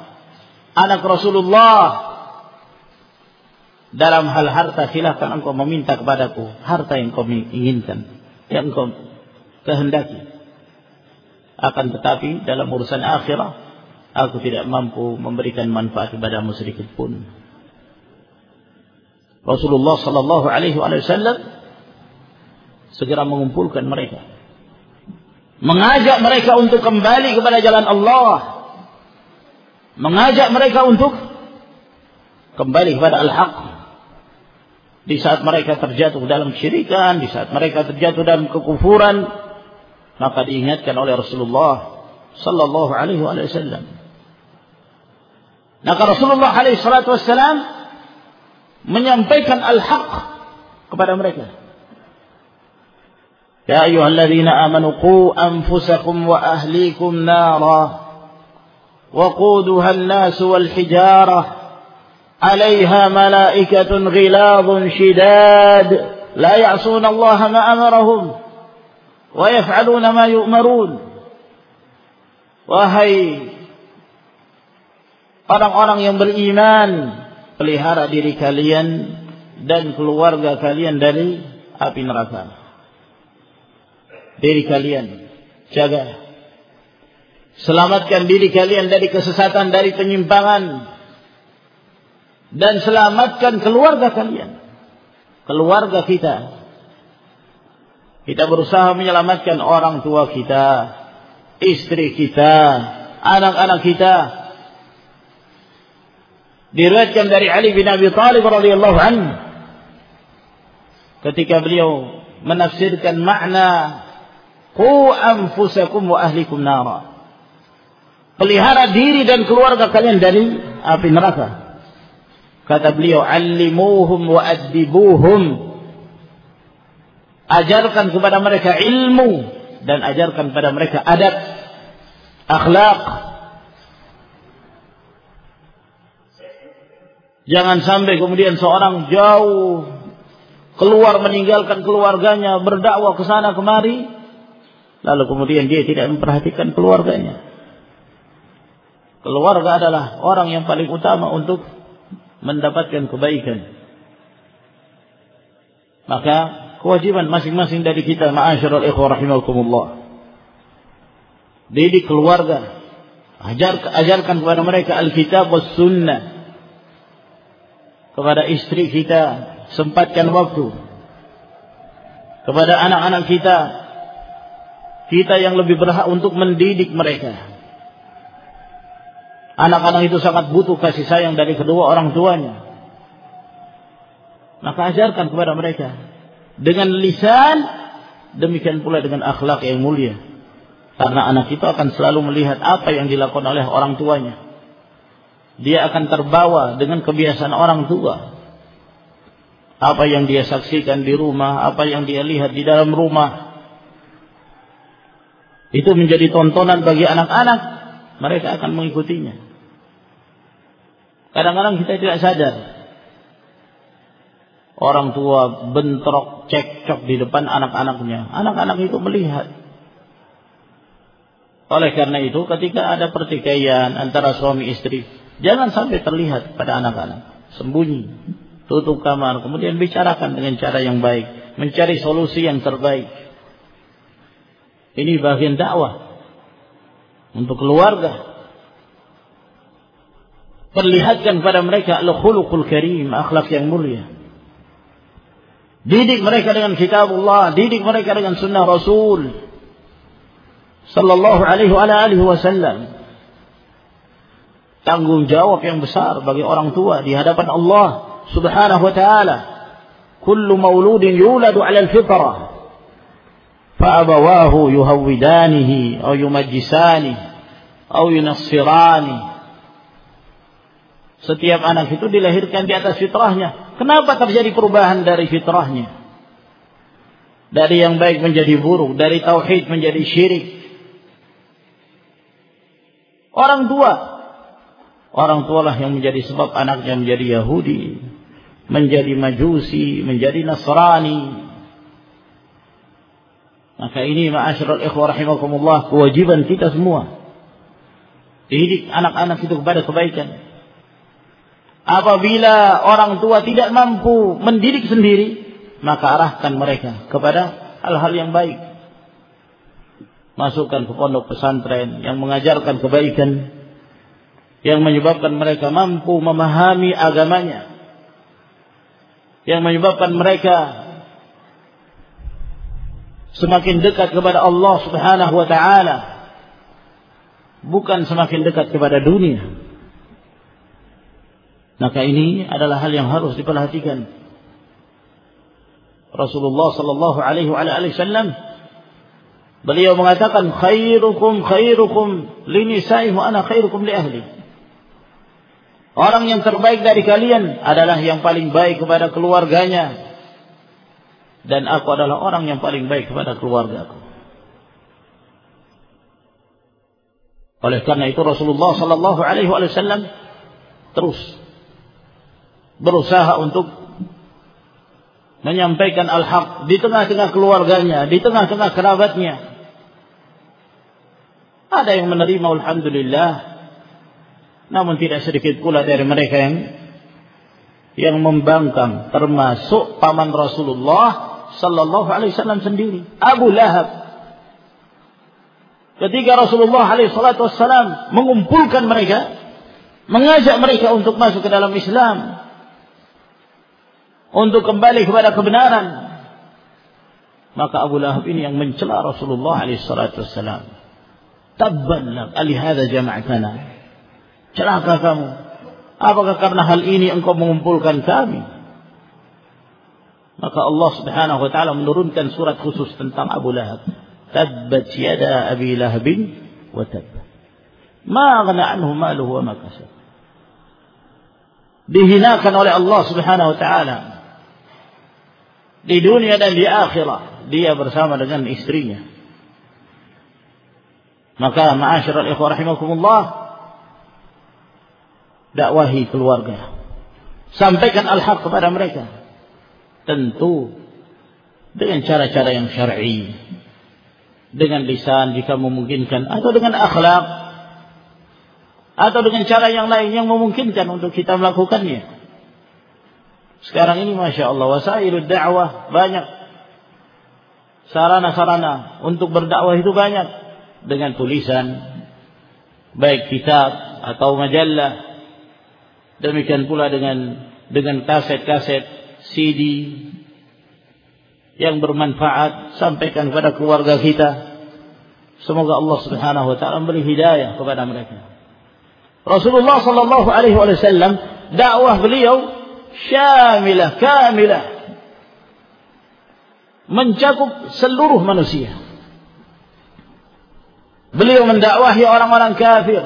anak Rasulullah, dalam hal harta silahkan engkau meminta kepadaku harta yang kau inginkan, yang engkau kehendaki. Akan tetapi dalam urusan akhirat aku tidak mampu memberikan manfaat kepadamu sedikit pun. Rasulullah sallallahu alaihi wasallam segera mengumpulkan mereka. Mengajak mereka untuk kembali kepada jalan Allah. Mengajak mereka untuk kembali kepada al-haq di saat mereka terjatuh dalam syirikan, di saat mereka terjatuh dalam kekufuran, maka diingatkan oleh Rasulullah sallallahu alaihi wasallam. Maka Rasulullah alaihi salatu wasallam menyampaikan al-haq kepada mereka. Ya ayyuhalladzina amanu qu anfusakum wa ahlikum nara وقودها الناس والحجاره عليها ملائكة غلاظ شداد لا يعصون الله ما أمرهم ويفعلون ما يؤمرون Wahai orang-orang yang beriman, pelihara diri kalian dan keluarga kalian dari api neraka. Diri kalian jaga. Selamatkan diri kalian dari kesesatan, dari penyimpangan. Dan selamatkan keluarga kalian. Keluarga kita. Kita berusaha menyelamatkan orang tua kita, istri kita, anak-anak kita. Diriwayatkan dari Ali bin Abi Thalib radhiyallahu anhu ketika beliau menafsirkan makna qu anfusakum wa ahlikum nara. Pelihara diri dan keluarga kalian dari api neraka. Kata beliau, "Allimuhum wa adibuhum." Ajarkan kepada mereka ilmu dan ajarkan pada mereka adab, akhlak. Jangan sampai kemudian seorang jauh keluar meninggalkan keluarganya, berdakwah ke sana kemari, lalu kemudian dia tidak memperhatikan keluarganya. Keluarga adalah orang yang paling utama untuk mendapatkan kebaikan. Maka kewajiban masing-masing dari kita ma'asyiral ikhwah rahimakumullah. Didik keluarga. Ajar, ajarkan kepada mereka Alkitab was sunnah. Kepada istri kita sempatkan waktu. Kepada anak-anak kita kita yang lebih berhak untuk mendidik mereka. Anak-anak itu sangat butuh kasih sayang dari kedua orang tuanya. Maka ajarkan kepada mereka. Dengan lisan demikian pula dengan akhlak yang mulia. Karena anak itu akan selalu melihat apa yang dilakukan oleh orang tuanya. Dia akan terbawa dengan kebiasaan orang tua. Apa yang dia saksikan di rumah apa yang dia lihat di dalam rumah. Itu menjadi tontonan bagi anak-anak. Mereka akan mengikutinya kadang-kadang kita tidak sadar Orang tua bentrok, cekcok di depan anak-anaknya. Anak-anak itu melihat. Oleh karena itu ketika ada pertikaian antara suami istri. Jangan sampai terlihat pada anak-anak. Sembunyi. Tutup kamar. Kemudian bicarakan dengan cara yang baik. Mencari solusi yang terbaik. Ini bagian dakwah. Untuk keluarga. Perlihatkan pada mereka al-khuluqul karim. Akhlak yang mulia. Didik mereka dengan kitabullah, didik mereka dengan sunnah Rasul sallallahu alaihi wa alihi wasallam. Tanggung jawab yang besar bagi orang tua di hadapan Allah Subhanahu wa taala. Kullu mauludin yuladu 'ala al-fitrah. فأبواه يهودانه أو يمجسانه أو ينصرانه setiap anak itu dilahirkan di atas fitrahnya Kenapa terjadi perubahan dari fitrahnya? Dari yang baik menjadi buruk, dari tauhid menjadi syirik. Orang tua, orang tualah yang menjadi sebab anaknya menjadi Yahudi, menjadi Majusi, menjadi Nasrani. Maka ini ma'asyiral ikhwah rahimakumullah kewajiban kita semua. Didik anak-anak itu kepada kebaikan. Apabila orang tua tidak mampu mendidik sendiri, maka arahkan mereka kepada hal-hal yang baik. Masukkan ke pondok pesantren yang mengajarkan kebaikan, yang menyebabkan mereka mampu memahami agamanya, yang menyebabkan mereka semakin dekat kepada Allah Subhanahu wa taala, bukan semakin dekat kepada dunia. Maka ini adalah hal yang harus diperhatikan. Rasulullah sallallahu alaihi wasallam beliau mengatakan khairukum khairukum linisa'i wa ana khairukum li ahli. Orang yang terbaik dari kalian adalah yang paling baik kepada keluarganya dan aku adalah orang yang paling baik kepada keluargaku. Oleh karena itu Rasulullah sallallahu alaihi wasallam terus berusaha untuk menyampaikan al-haq di tengah-tengah keluarganya, di tengah-tengah kerabatnya. Ada yang menerima alhamdulillah. Namun tidak sedikit pula dari mereka yang yang membangkang termasuk paman Rasulullah sallallahu alaihi wasallam sendiri, Abu Lahab. Ketika Rasulullah alaihi wasallam mengumpulkan mereka, mengajak mereka untuk masuk ke dalam Islam, untuk kembali kepada kebenaran, maka Abu Lahab ini yang mencela Rasulullah alaihi salatu wasallam. Tabban lak ali hadza jama'tana. Celaka kamu. Apakah karena hal ini engkau mengumpulkan kami? Maka Allah Subhanahu wa taala menurunkan surat khusus tentang Abu Lahab. Tabbat yada Abi Lahab wa tabb. Ma aghna anhu maluhu wa ma kasab. Dihinakan oleh Allah Subhanahu wa taala di dunia dan di akhirat dia bersama dengan istrinya. Maka ma'asyiral ikhwah rahimakumullah dakwahi keluarga. Sampaikan al-haq kepada mereka. Tentu dengan cara-cara yang syar'i. Dengan lisan jika memungkinkan atau dengan akhlak atau dengan cara yang lain yang memungkinkan untuk kita melakukannya. Sekarang ini Masya Allah wasailud da'wah banyak. Sarana-sarana untuk berdakwah itu banyak. Dengan tulisan. Baik kitab atau majalah. Demikian pula dengan dengan kaset-kaset CD yang bermanfaat sampaikan kepada keluarga kita. Semoga Allah Subhanahu wa taala memberi hidayah kepada mereka. Rasulullah sallallahu alaihi wasallam dakwah beliau syamilah kamilah mencakup seluruh manusia. Beliau mendakwahi orang-orang kafir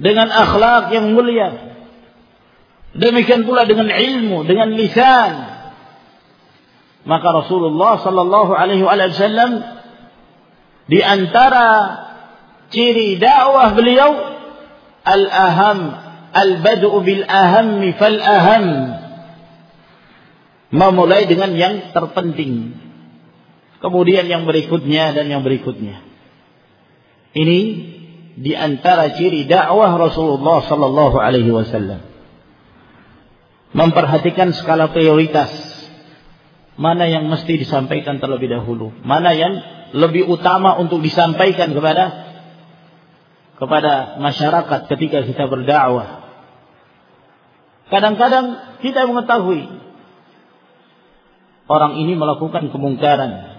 dengan akhlak yang mulia. Demikian pula dengan ilmu, dengan lisan. Maka Rasulullah sallallahu alaihi wasallam di antara ciri dakwah beliau al-aham al-bad'u bil ahammi fal aham. Memulai dengan yang terpenting. Kemudian yang berikutnya dan yang berikutnya. Ini di antara ciri dakwah Rasulullah sallallahu alaihi wasallam. Memperhatikan skala prioritas. Mana yang mesti disampaikan terlebih dahulu, mana yang lebih utama untuk disampaikan kepada kepada masyarakat ketika kita berdakwah. Kadang-kadang kita mengetahui orang ini melakukan kemungkaran.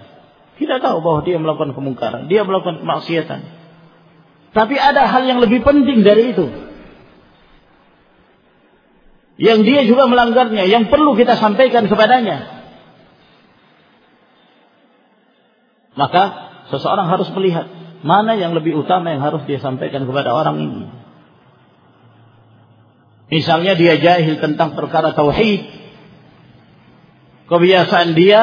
Kita tahu bahwa dia melakukan kemungkaran, dia melakukan kemaksiatan. Tapi ada hal yang lebih penting dari itu. Yang dia juga melanggarnya, yang perlu kita sampaikan kepadanya. Maka seseorang harus melihat mana yang lebih utama yang harus dia sampaikan kepada orang ini. Misalnya dia jahil tentang perkara tauhid. Kebiasaan dia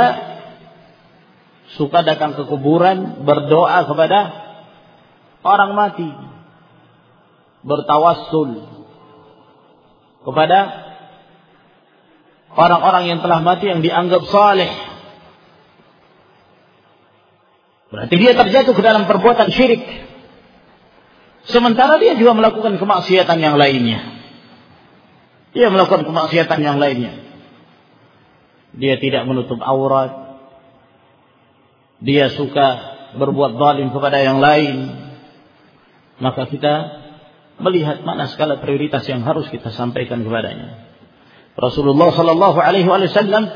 suka datang ke kuburan berdoa kepada orang mati bertawassul kepada orang-orang yang telah mati yang dianggap saleh. Berarti dia terjatuh ke dalam perbuatan syirik. Sementara dia juga melakukan kemaksiatan yang lainnya. Dia melakukan kemaksiatan yang lainnya. Dia tidak menutup aurat. Dia suka berbuat zalim kepada yang lain maka kita melihat mana skala prioritas yang harus kita sampaikan kepadanya. Rasulullah sallallahu alaihi wasallam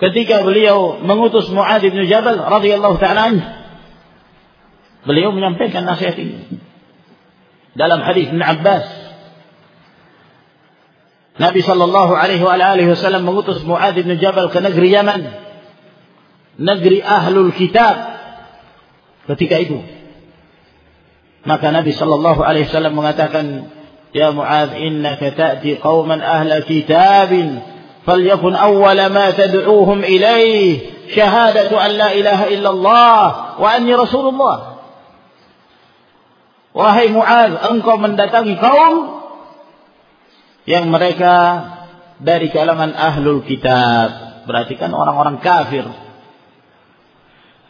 ketika beliau mengutus Muad bin Jabal radhiyallahu taala beliau menyampaikan nasihat ini dalam hadis Ibn Abbas Nabi sallallahu alaihi wasallam mengutus Muad bin Jabal ke negeri Yaman negeri ahlul kitab ketika itu Maka Nabi sallallahu alaihi wasallam mengatakan, "Ya Muadz, innaka ta'ti qauman ahla kitabin, falyakun awwala ma tad'uuhum ilaih syahadatu an la ilaha illallah wa anni rasulullah." Wahai Muadz, engkau mendatangi kaum yang mereka dari kalangan ahlul kitab, berarti kan orang-orang kafir.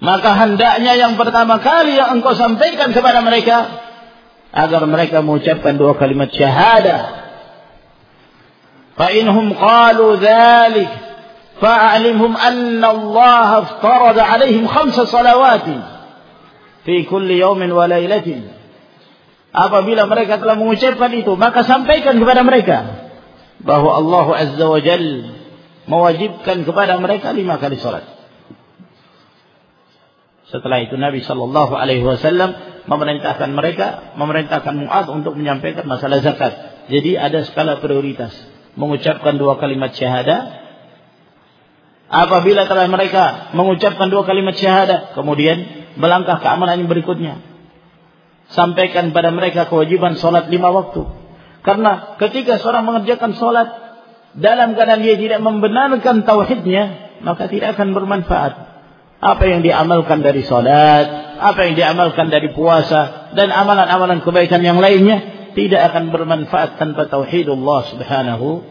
Maka hendaknya yang pertama kali yang engkau sampaikan kepada mereka agar mereka mengucapkan dua kalimat syahadah. Fa inhum qalu dzalik fa'alimhum anna Allah aftarada 'alaihim khamsa salawati fi kulli yawmin wa lailatin. Apabila mereka telah mengucapkan itu, maka sampaikan kepada mereka bahwa Allah Azza wa Jalla mewajibkan kepada mereka lima kali salat. Setelah itu Nabi Shallallahu Alaihi Wasallam memerintahkan mereka, memerintahkan Muaz untuk menyampaikan masalah zakat. Jadi ada skala prioritas. Mengucapkan dua kalimat syahadah. Apabila telah mereka mengucapkan dua kalimat syahadah, kemudian melangkah ke amalan yang berikutnya. Sampaikan pada mereka kewajiban sholat lima waktu. Karena ketika seorang mengerjakan sholat dalam keadaan dia tidak membenarkan tauhidnya, maka tidak akan bermanfaat apa yang diamalkan dari salat, apa yang diamalkan dari puasa dan amalan-amalan kebaikan yang lainnya tidak akan bermanfaat tanpa tauhidullah Subhanahu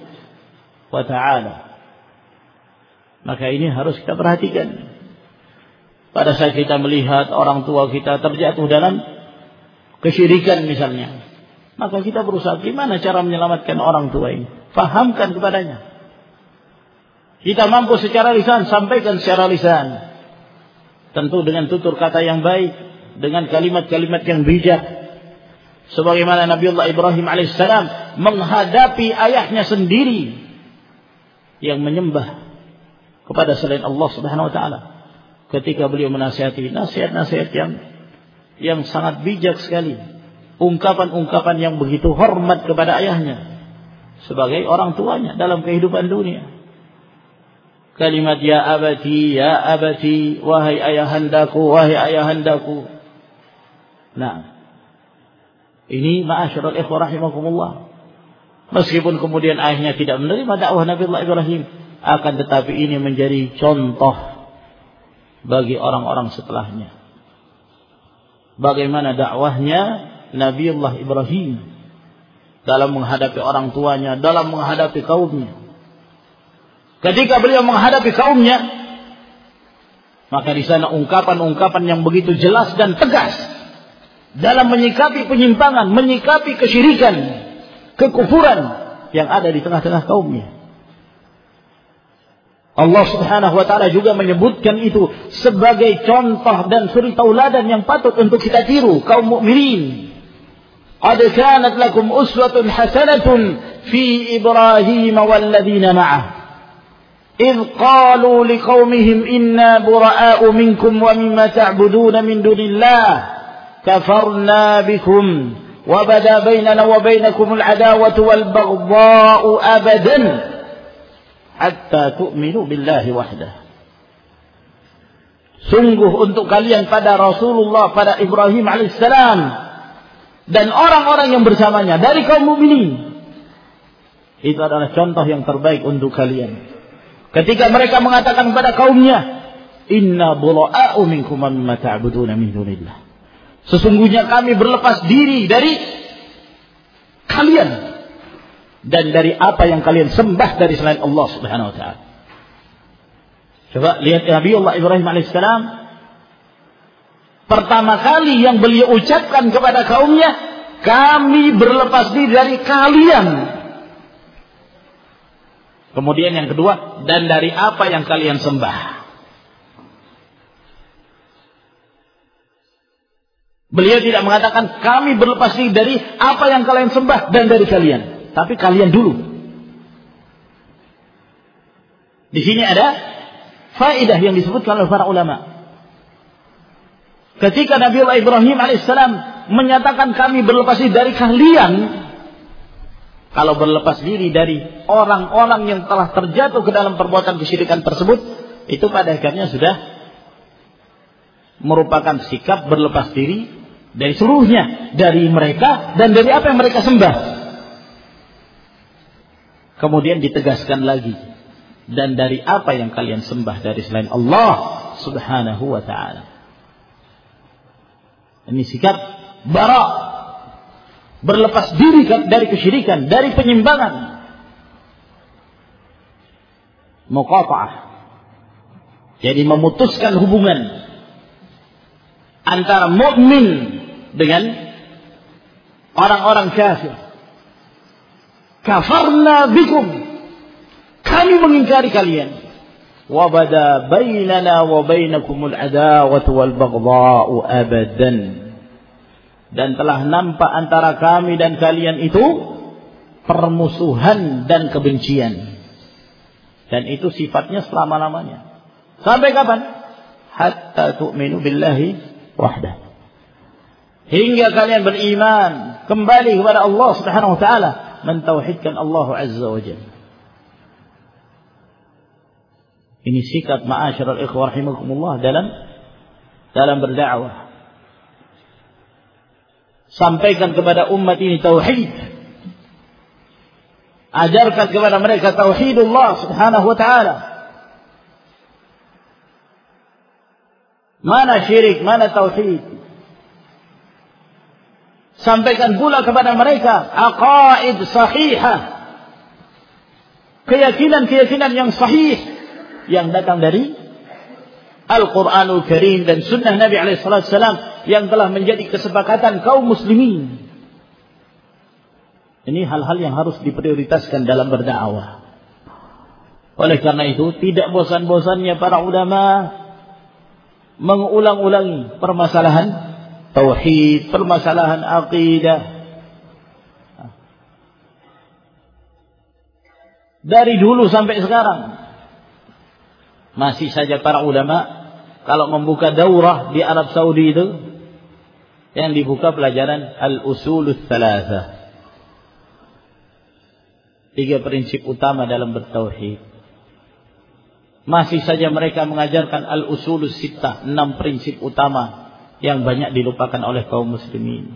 wa taala. Maka ini harus kita perhatikan. Pada saat kita melihat orang tua kita terjatuh dalam kesyirikan misalnya, maka kita berusaha gimana cara menyelamatkan orang tua ini? Fahamkan kepadanya. Kita mampu secara lisan, sampaikan secara lisan. Tentu dengan tutur kata yang baik, dengan kalimat-kalimat yang bijak. Sebagaimana Nabiullah Ibrahim alaihissalam menghadapi ayahnya sendiri yang menyembah kepada selain Allah Subhanahu wa taala. Ketika beliau menasihati nasihat-nasihat yang yang sangat bijak sekali. Ungkapan-ungkapan yang begitu hormat kepada ayahnya sebagai orang tuanya dalam kehidupan dunia kalimat ya abati, ya abati, wahai ayahandaku, wahai ayahandaku. Nah, ini ma'asyiral ikhwah rahimakumullah. Meskipun kemudian ayahnya tidak menerima dakwah Nabi Allah Ibrahim, akan tetapi ini menjadi contoh bagi orang-orang setelahnya. Bagaimana dakwahnya Nabi Allah Ibrahim dalam menghadapi orang tuanya, dalam menghadapi kaumnya. Ketika beliau menghadapi kaumnya, maka di sana ungkapan-ungkapan yang begitu jelas dan tegas dalam menyikapi penyimpangan, menyikapi kesyirikan, kekufuran yang ada di tengah-tengah kaumnya. Allah Subhanahu wa taala juga menyebutkan itu sebagai contoh dan suri tauladan yang patut untuk kita tiru kaum mukminin. Qad kanat lakum uswatun hasanatun fi Ibrahim wal ladzina ma'ah. إذ قالوا لقومهم إنا براء منكم ومما تعبدون من دون الله كفرنا بكم وبدا بيننا وبينكم العداوة والبغضاء أبدا hatta tu'minu billahi wahdah. Sungguh untuk kalian pada Rasulullah, pada Ibrahim alaihissalam dan orang-orang yang bersamanya dari kaum mukminin. Itu adalah contoh yang terbaik untuk kalian. Ketika mereka mengatakan kepada kaumnya, "Inna bura'a'u minkum mimma ta'buduna min dunillah." Sesungguhnya kami berlepas diri dari kalian dan dari apa yang kalian sembah dari selain Allah Subhanahu wa taala. Coba lihat Nabi Allah Ibrahim alaihissalam pertama kali yang beliau ucapkan kepada kaumnya, kami berlepas diri dari kalian Kemudian yang kedua, dan dari apa yang kalian sembah. Beliau tidak mengatakan kami berlepas diri dari apa yang kalian sembah dan dari kalian. Tapi kalian dulu. Di sini ada faedah yang disebutkan oleh para ulama. Ketika Nabi Allah Ibrahim alaihissalam menyatakan kami berlepas diri dari kalian, kalau berlepas diri dari orang-orang yang telah terjatuh ke dalam perbuatan kesyirikan tersebut, itu pada akhirnya sudah merupakan sikap berlepas diri dari seluruhnya, dari mereka dan dari apa yang mereka sembah. Kemudian ditegaskan lagi dan dari apa yang kalian sembah dari selain Allah Subhanahu wa taala. Ini sikap bara berlepas diri dari kesyirikan, dari penyimbangan. Muqata'ah. Jadi memutuskan hubungan antara mukmin dengan orang-orang kafir. Kafarna bikum. Kami mengingkari kalian. Wabada bainana wa bainakumul adawatu wal baghdha'u abadan. Dan telah nampak antara kami dan kalian itu permusuhan dan kebencian. Dan itu sifatnya selama-lamanya. Sampai kapan? Hatta tu'minu billahi. Hingga kalian beriman kembali kepada Allah Subhanahu wa taala, mentauhidkan Allah Azza wa Jalla. Ini sikap ma'asyiral ikhwah rahimakumullah dalam dalam berdakwah. Sampaikan kepada umat ini tauhid. Ajarkan kepada mereka tauhidullah subhanahu wa ta'ala. Mana syirik, mana tauhid. Sampaikan pula kepada mereka aqaid sahihah. Keyakinan-keyakinan yang sahih yang datang dari Al-Quranul Karim dan Sunnah Nabi Alaihissalam yang telah menjadi kesepakatan kaum muslimin. Ini hal-hal yang harus diprioritaskan dalam berdakwah. Oleh karena itu, tidak bosan-bosannya para ulama mengulang-ulangi permasalahan tauhid, permasalahan akidah. Dari dulu sampai sekarang masih saja para ulama kalau membuka daurah di Arab Saudi itu yang dibuka pelajaran al-usulus thalatha. Tiga prinsip utama dalam bertauhid. Masih saja mereka mengajarkan al-usulus sittah, enam prinsip utama yang banyak dilupakan oleh kaum muslimin.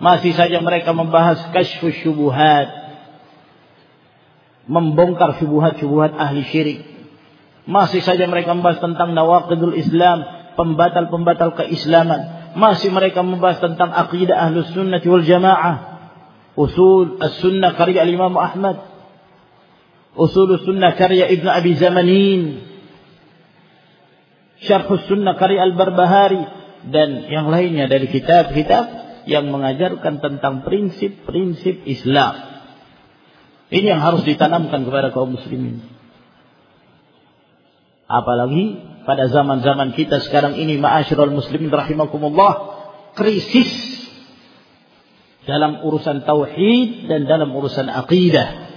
Masih saja mereka membahas kasyfus syubuhat, membongkar syubuhat-syubuhat ahli syirik masih saja mereka membahas tentang nawaqidul Islam, pembatal-pembatal keislaman. Masih mereka membahas tentang akidah ahlus sunnah wal jamaah. Usul as-sunnah karya al-Imam Ahmad. Usul sunnah karya Ibn Abi Zamanin. Syarh sunnah karya Al-Barbahari. Dan yang lainnya dari kitab-kitab yang mengajarkan tentang prinsip-prinsip Islam. Ini yang harus ditanamkan kepada kaum muslimin. Apalagi pada zaman-zaman kita sekarang ini ma'asyiral muslimin rahimakumullah krisis dalam urusan tauhid dan dalam urusan akidah.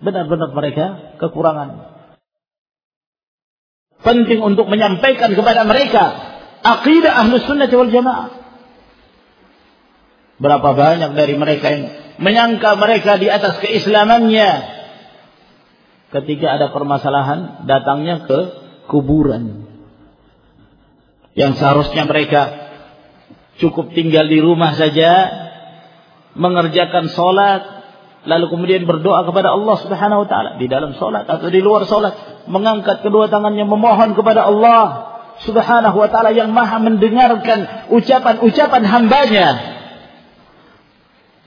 Benar-benar mereka kekurangan. Penting untuk menyampaikan kepada mereka akidah ahlus sunnah wal jamaah. Berapa banyak dari mereka yang menyangka mereka di atas keislamannya ketika ada permasalahan datangnya ke kuburan. Yang seharusnya mereka cukup tinggal di rumah saja, mengerjakan sholat, lalu kemudian berdoa kepada Allah Subhanahu wa taala. Di dalam solat atau di luar solat, mengangkat kedua tangannya memohon kepada Allah Subhanahu wa taala yang Maha mendengarkan ucapan-ucapan hambanya.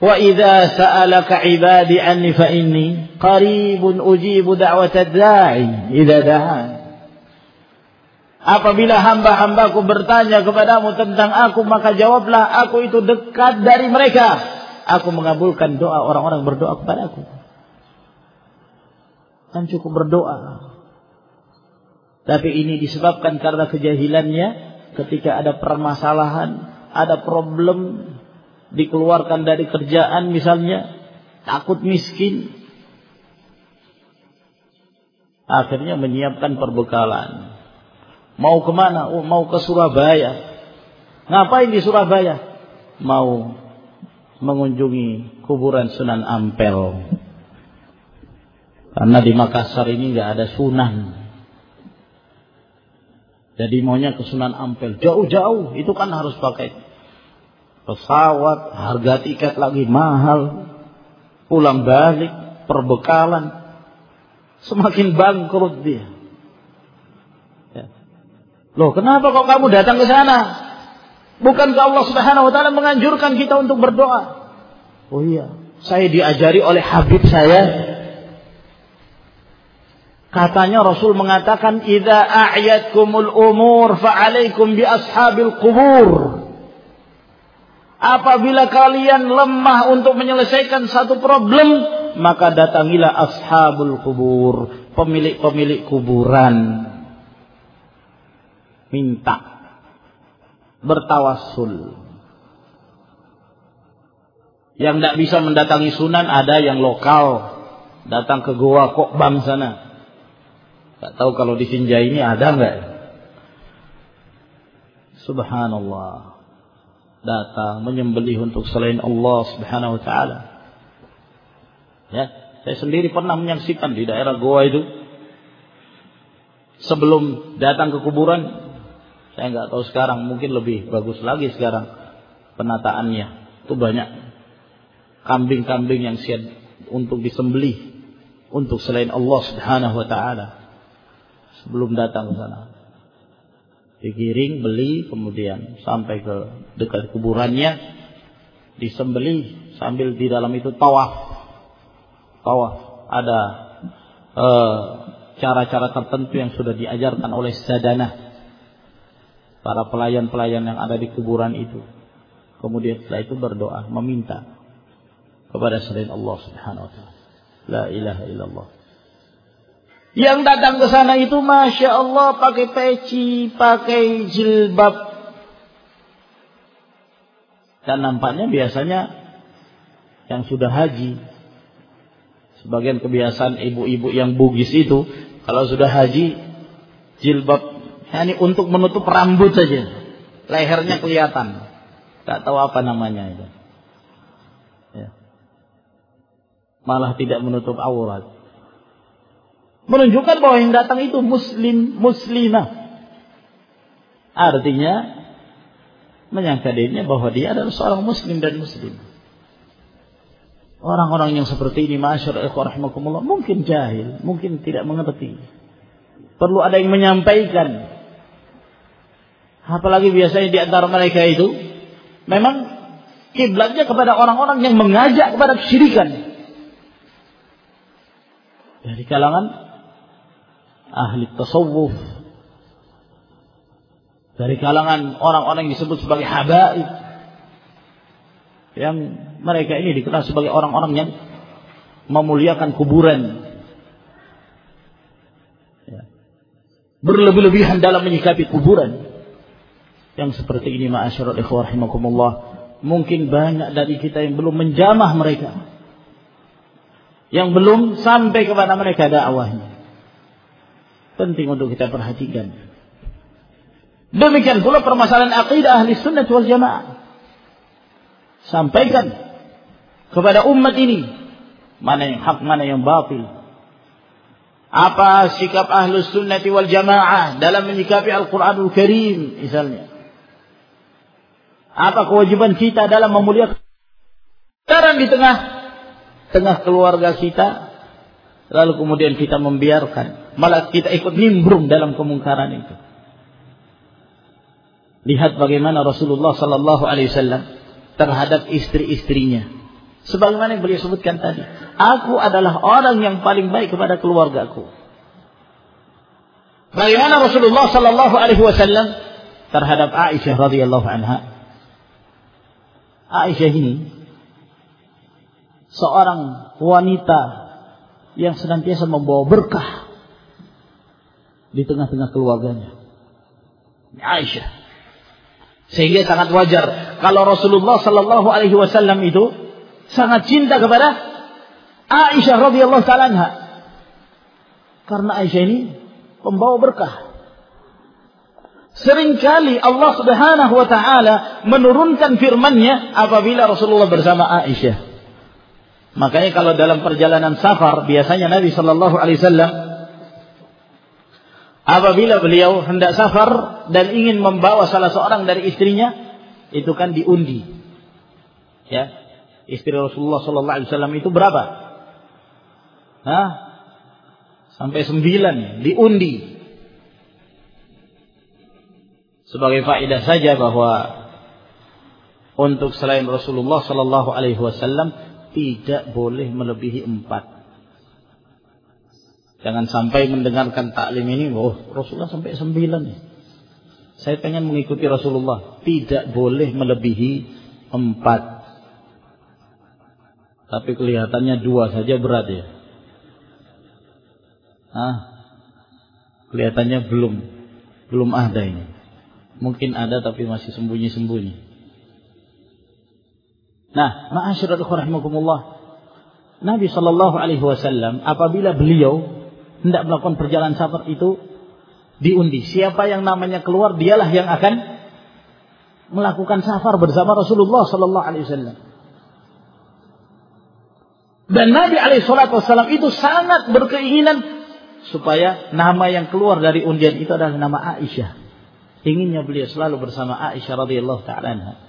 Wa idza sa'alaka 'ibadi anni fa inni qaribun ujibu da'wata da'i idza da'an Apabila hamba-hambaku bertanya kepadamu tentang aku maka jawablah aku itu dekat dari mereka. Aku mengabulkan doa orang-orang berdoa kepada aku. Kan cukup berdoa. Tapi ini disebabkan karena kejahilannya ketika ada permasalahan, ada problem, dikeluarkan dari kerjaan misalnya, takut miskin. Akhirnya menyiapkan perbekalan. Mau ke mana? Oh, mau ke Surabaya. Ngapain di Surabaya? Mau mengunjungi kuburan Sunan Ampel. Karena di Makassar ini nggak ada sunan. Jadi maunya ke Sunan Ampel. Jauh-jauh. Itu kan harus pakai pesawat, harga tiket lagi mahal, pulang balik, perbekalan, semakin bangkrut dia. Ya. Loh, kenapa kok kamu datang ke sana? Bukankah Allah Subhanahu wa taala menganjurkan kita untuk berdoa? Oh iya, saya diajari oleh Habib saya Katanya Rasul mengatakan, "Idza a'yatkumul umur fa'alaikum bi ashabil qubur." Apabila kalian lemah untuk menyelesaikan satu problem, maka datangilah ashabul kubur, pemilik-pemilik kuburan. Minta bertawassul. Yang tidak bisa mendatangi sunan ada yang lokal, datang ke Goa Kokbam sana Tak tahu kalau di Sinjai ini ada nggak? Subhanallah. Datang menyembelih untuk selain Allah Subhanahu wa taala. Ya, saya sendiri pernah menyaksikan di daerah Goa itu. Sebelum datang ke kuburan, saya nggak tahu sekarang mungkin lebih bagus lagi sekarang penataannya. Itu banyak kambing-kambing yang siap untuk disembelih untuk selain Allah Subhanahu wa taala sebelum datang ke sana. Digiring, beli, kemudian sampai ke dekat kuburannya, disembeli sambil di dalam itu tawaf. Tawaf ada eh, cara-cara uh, tertentu yang sudah diajarkan oleh sadana para pelayan-pelayan yang ada di kuburan itu. Kemudian setelah itu berdoa, meminta kepada selain Allah Subhanahu wa taala. La ilaha illallah. Yang datang ke sana itu Masya Allah pakai peci, pakai jilbab. Dan nampaknya biasanya yang sudah haji. Sebagian kebiasaan ibu-ibu yang bugis itu. Kalau sudah haji, jilbab. Ini untuk menutup rambut saja. Lehernya kelihatan. Tak tahu apa namanya itu. Ya. Malah tidak menutup aurat menunjukkan bahwa yang datang itu muslim muslimah. Artinya menyangka dirinya bahwa dia adalah seorang muslim dan muslim. Orang-orang yang seperti ini masyarakat mungkin jahil, mungkin tidak mengerti. Perlu ada yang menyampaikan. Apalagi biasanya di antara mereka itu memang kiblatnya kepada orang-orang yang mengajak kepada kesyirikan. Dari kalangan ahli tasawuf dari kalangan orang-orang yang disebut sebagai habaib yang mereka ini dikenal sebagai orang-orang yang memuliakan kuburan ya. berlebih-lebihan dalam menyikapi kuburan yang seperti ini ma'asyiral ikhwah mungkin banyak dari kita yang belum menjamah mereka yang belum sampai kepada mereka dakwahnya penting untuk kita perhatikan. Demikian pula permasalahan akidah ahli sunnah wal jamaah. Sampaikan kepada umat ini mana yang hak, mana yang batil. Apa sikap ahli sunnah wal jamaah dalam menyikapi Al-Quranul Karim misalnya. Apa kewajiban kita dalam memuliakan sekarang di tengah tengah keluarga kita lalu kemudian kita membiarkan, malah kita ikut nimbrung dalam kemungkaran itu. Lihat bagaimana Rasulullah Sallallahu Alaihi Wasallam terhadap istri-istrinya. Sebagaimana yang beliau sebutkan tadi, aku adalah orang yang paling baik kepada keluargaku. Bagaimana Rasulullah Sallallahu Alaihi Wasallam terhadap Aisyah radhiyallahu anha? Aisyah ini seorang wanita yang senantiasa membawa berkah di tengah-tengah keluarganya. Aisyah. Sehingga sangat wajar kalau Rasulullah Sallallahu Alaihi Wasallam itu sangat cinta kepada Aisyah radhiyallahu taala Karena Aisyah ini pembawa berkah. Seringkali Allah Subhanahu wa taala menurunkan firman-Nya apabila Rasulullah bersama Aisyah. Makanya kalau dalam perjalanan safar biasanya Nabi Shallallahu Alaihi Wasallam apabila beliau hendak safar dan ingin membawa salah seorang dari istrinya itu kan diundi. Ya, istri Rasulullah Shallallahu Alaihi Wasallam itu berapa? Hah? Sampai sembilan diundi. Sebagai faedah saja bahwa untuk selain Rasulullah Shallallahu Alaihi Wasallam tidak boleh melebihi empat. Jangan sampai mendengarkan taklim ini, oh Rasulullah sampai sembilan nih. Saya pengen mengikuti Rasulullah. Tidak boleh melebihi empat. Tapi kelihatannya dua saja berat ya. Ah, kelihatannya belum, belum ada ini. Mungkin ada tapi masih sembunyi-sembunyi. Nah, ma'asyiral rahimakumullah. Nabi Shallallahu alaihi wasallam apabila beliau hendak melakukan perjalanan safar itu diundi. Siapa yang namanya keluar, dialah yang akan melakukan safar bersama Rasulullah Sallallahu Alaihi Wasallam. Dan Nabi Alaihi Wasallam itu sangat berkeinginan supaya nama yang keluar dari undian itu adalah nama Aisyah. Inginnya beliau selalu bersama Aisyah radhiyallahu taala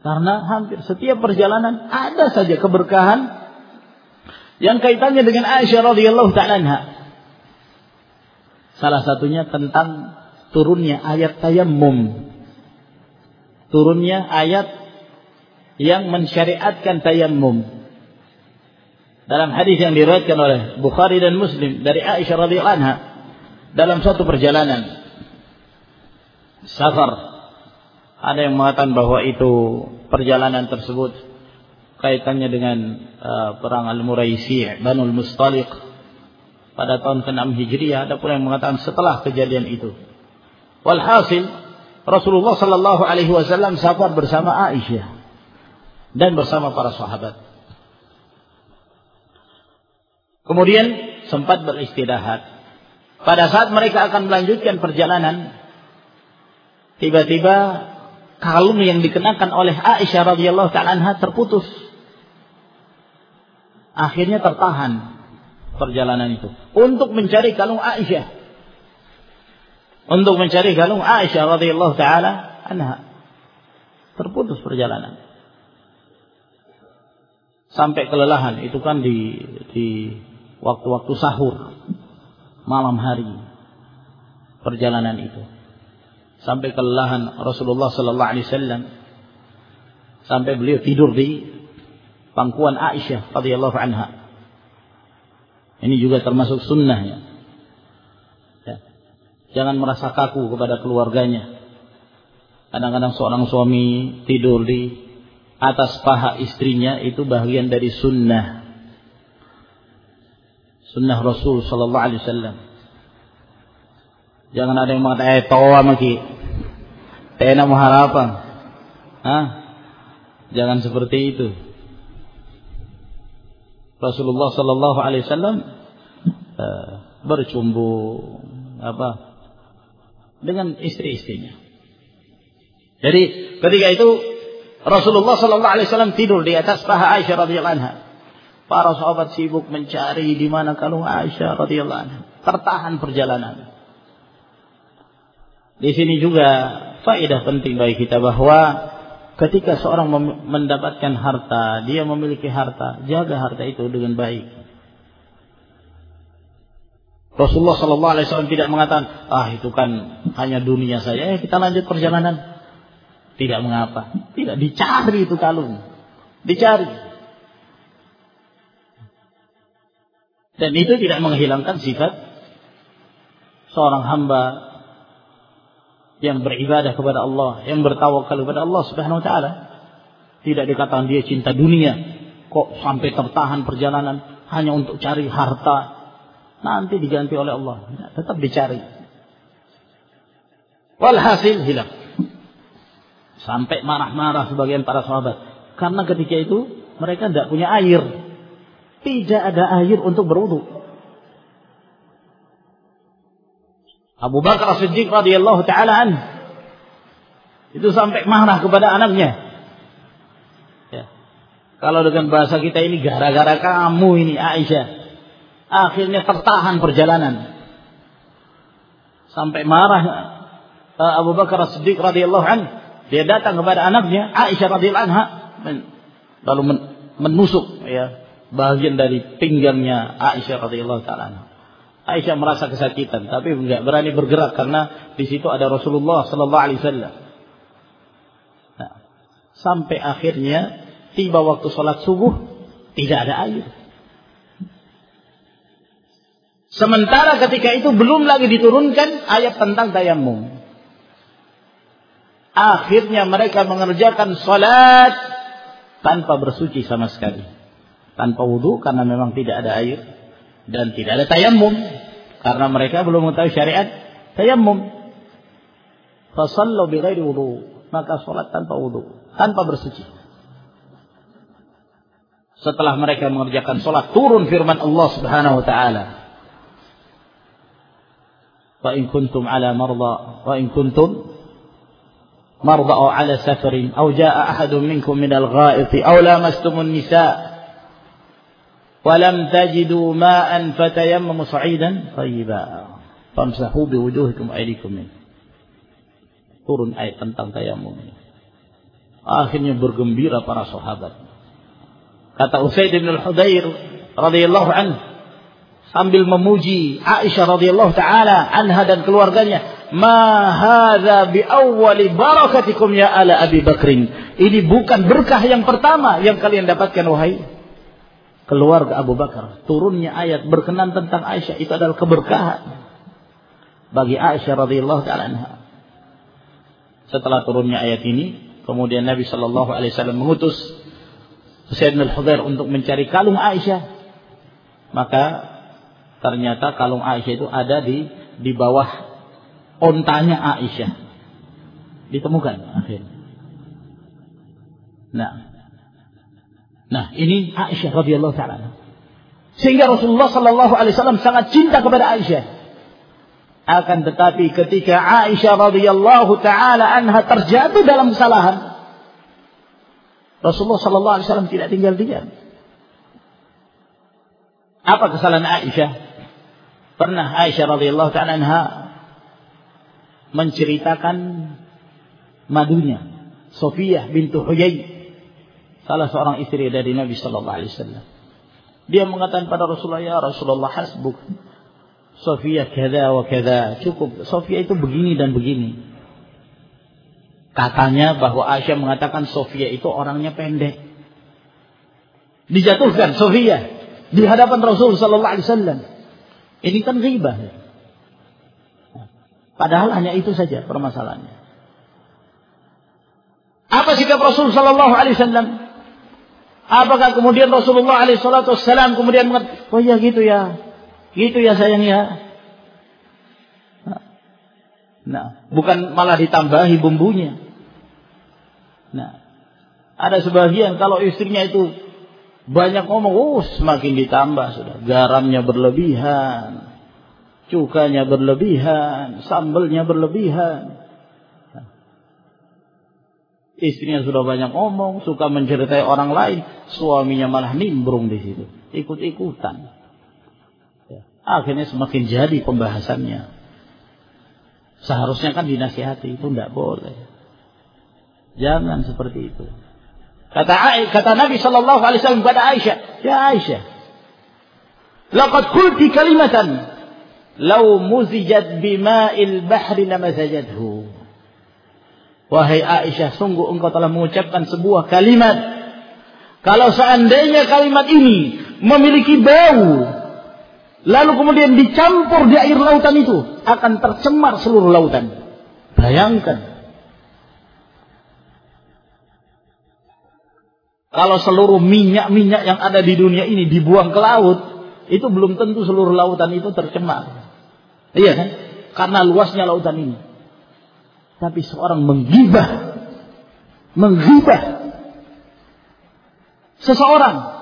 Karena hampir setiap perjalanan ada saja keberkahan yang kaitannya dengan Aisyah radhiyallahu taala Salah satunya tentang turunnya ayat tayammum. Turunnya ayat yang mensyariatkan tayammum. Dalam hadis yang diriwayatkan oleh Bukhari dan Muslim dari Aisyah radhiyallahu anha dalam suatu perjalanan safar ada yang mengatakan bahwa itu perjalanan tersebut kaitannya dengan uh, perang Al-Muraisi, Banul Mustaliq pada tahun ke-6 Hijriah, ada pula yang mengatakan setelah kejadian itu. Walhasil Rasulullah sallallahu alaihi wasallam safar bersama Aisyah dan bersama para sahabat. Kemudian sempat beristirahat. Pada saat mereka akan melanjutkan perjalanan, tiba-tiba kalung yang dikenakan oleh Aisyah radhiyallahu taala terputus. Akhirnya tertahan perjalanan itu. Untuk mencari kalung Aisyah. Untuk mencari kalung Aisyah radhiyallahu taala anha. Terputus perjalanan. Sampai kelelahan. Itu kan di di waktu-waktu sahur. Malam hari. Perjalanan itu sampai kelelahan Rasulullah sallallahu alaihi wasallam sampai beliau tidur di pangkuan Aisyah radhiyallahu anha. Ini juga termasuk sunnahnya. Ya. Jangan merasa kaku kepada keluarganya. Kadang-kadang seorang suami tidur di atas paha istrinya itu bagian dari sunnah. Sunnah Rasul Sallallahu Alaihi Wasallam. Jangan ada yang mengatakan, eh tawa maki. Tena mau harapan. Hah? Jangan seperti itu. Rasulullah Sallallahu Alaihi Wasallam uh, bercumbu apa dengan istri-istrinya. Jadi ketika itu Rasulullah Sallallahu Alaihi Wasallam tidur di atas paha Aisyah radhiyallahu anha. Para sahabat sibuk mencari di mana kalung Aisyah radhiyallahu anha. Tertahan perjalanan. Di sini juga faedah penting bagi kita bahwa Ketika seorang mendapatkan harta, dia memiliki harta, jaga harta itu dengan baik. Rasulullah Shallallahu Alaihi Wasallam tidak mengatakan, ah itu kan hanya dunia saja, eh, kita lanjut perjalanan. Tidak mengapa, tidak dicari itu kalung, dicari. Dan itu tidak menghilangkan sifat seorang hamba yang beribadah kepada Allah, yang bertawakal kepada Allah Subhanahu wa taala. Tidak dikatakan dia cinta dunia, kok sampai tertahan perjalanan hanya untuk cari harta. Nanti diganti oleh Allah, tetap dicari. Walhasil hilang. Sampai marah-marah sebagian para sahabat. Karena ketika itu mereka tidak punya air. Tidak ada air untuk berwudu. Abu Bakar Siddiq radhiyallahu taala an itu sampai marah kepada anaknya. Ya. Kalau dengan bahasa kita ini gara-gara kamu ini Aisyah. Akhirnya tertahan perjalanan. Sampai marah uh, Abu Bakar Siddiq radhiyallahu an dia datang kepada anaknya Aisyah radhiyallahu anha lalu menusuk ya bagian dari pinggangnya Aisyah radhiyallahu taala Aisyah merasa kesakitan, tapi enggak berani bergerak karena di situ ada Rasulullah Sallallahu Alaihi Wasallam. Nah, sampai akhirnya tiba waktu sholat subuh tidak ada air. Sementara ketika itu belum lagi diturunkan ayat tentang tayamum. Akhirnya mereka mengerjakan salat tanpa bersuci sama sekali. Tanpa wudhu karena memang tidak ada air Dan tidak ada tayamum. Karena mereka belum mengetahui syariat tayamum. Fasallu bighairi wudhu. Maka salat tanpa wudhu. Tanpa bersuci. Setelah mereka mengerjakan salat turun firman Allah Subhanahu wa taala. وإن كنتم على مرضى وإن كنتم مرضى أو على سفر أو جاء أحد منكم من الغائط أو لامستم النساء ولم تجدوا ماء فتيمموا صعيدا طيبا فامسحوا بوجوهكم أيديكم منه turun ayat tentang tayamum akhirnya bergembira para sahabat kata Usaid bin Al-Hudair radhiyallahu anhu sambil memuji Aisyah radhiyallahu taala anha dan keluarganya ma hadza bi awwali barakatikum ya ala Abi Bakrin ini bukan berkah yang pertama yang kalian dapatkan wahai keluarga Abu Bakar turunnya ayat berkenan tentang Aisyah itu adalah keberkahan bagi Aisyah radhiyallahu taala setelah turunnya ayat ini kemudian Nabi sallallahu alaihi wasallam mengutus Sayyidina Al-Hudair untuk mencari kalung Aisyah maka ternyata kalung Aisyah itu ada di di bawah ontanya Aisyah. Ditemukan akhirnya. Nah. Nah, ini Aisyah radhiyallahu taala. Sehingga Rasulullah sallallahu alaihi wasallam sangat cinta kepada Aisyah. Akan tetapi ketika Aisyah radhiyallahu taala anha terjatuh dalam kesalahan, Rasulullah sallallahu alaihi wasallam tidak tinggal diam. Apa kesalahan Aisyah? Pernah Aisyah radhiyallahu taala anha menceritakan madunya Sofiyah bintu Huyai salah seorang istri dari Nabi sallallahu alaihi wasallam. Dia mengatakan pada Rasulullah, "Ya Rasulullah, hasbuk. Sofiyah kada wa kada. Cukup. Sofiyah itu begini dan begini." Katanya bahwa Aisyah mengatakan Sofiyah itu orangnya pendek. Dijatuhkan Sofiyah di hadapan Rasul sallallahu alaihi wasallam. Ini kan ghibah. Padahal hanya itu saja permasalahannya. Apa sikap Rasul Sallallahu Alaihi Wasallam? Apakah kemudian Rasulullah Alaihi Wasallam kemudian mengatakan, oh ya gitu ya, gitu ya sayang ya. Nah, bukan malah ditambahi bumbunya. Nah, ada sebagian kalau istrinya itu banyak ngomong, oh semakin ditambah sudah. Garamnya berlebihan. Cukanya berlebihan. Sambelnya berlebihan. Istrinya sudah banyak ngomong, suka menceritai orang lain, suaminya malah nimbrung di situ, ikut-ikutan. Ya. Akhirnya semakin jadi pembahasannya. Seharusnya kan dinasihati, itu tidak boleh. Jangan seperti itu. Kata kata Nabi sallallahu alaihi wasallam kepada Aisyah, "Ya Aisyah, laqad qulti kalimatan law muzijat bima'il bahri lamasajathu." Wahai Aisyah, sungguh engkau telah mengucapkan sebuah kalimat. Kalau seandainya kalimat ini memiliki bau, lalu kemudian dicampur di air lautan itu, akan tercemar seluruh lautan. Bayangkan, Kalau seluruh minyak-minyak yang ada di dunia ini dibuang ke laut, itu belum tentu seluruh lautan itu tercemar. Iya kan? Karena luasnya lautan ini. Tapi seorang menggibah, menggibah seseorang.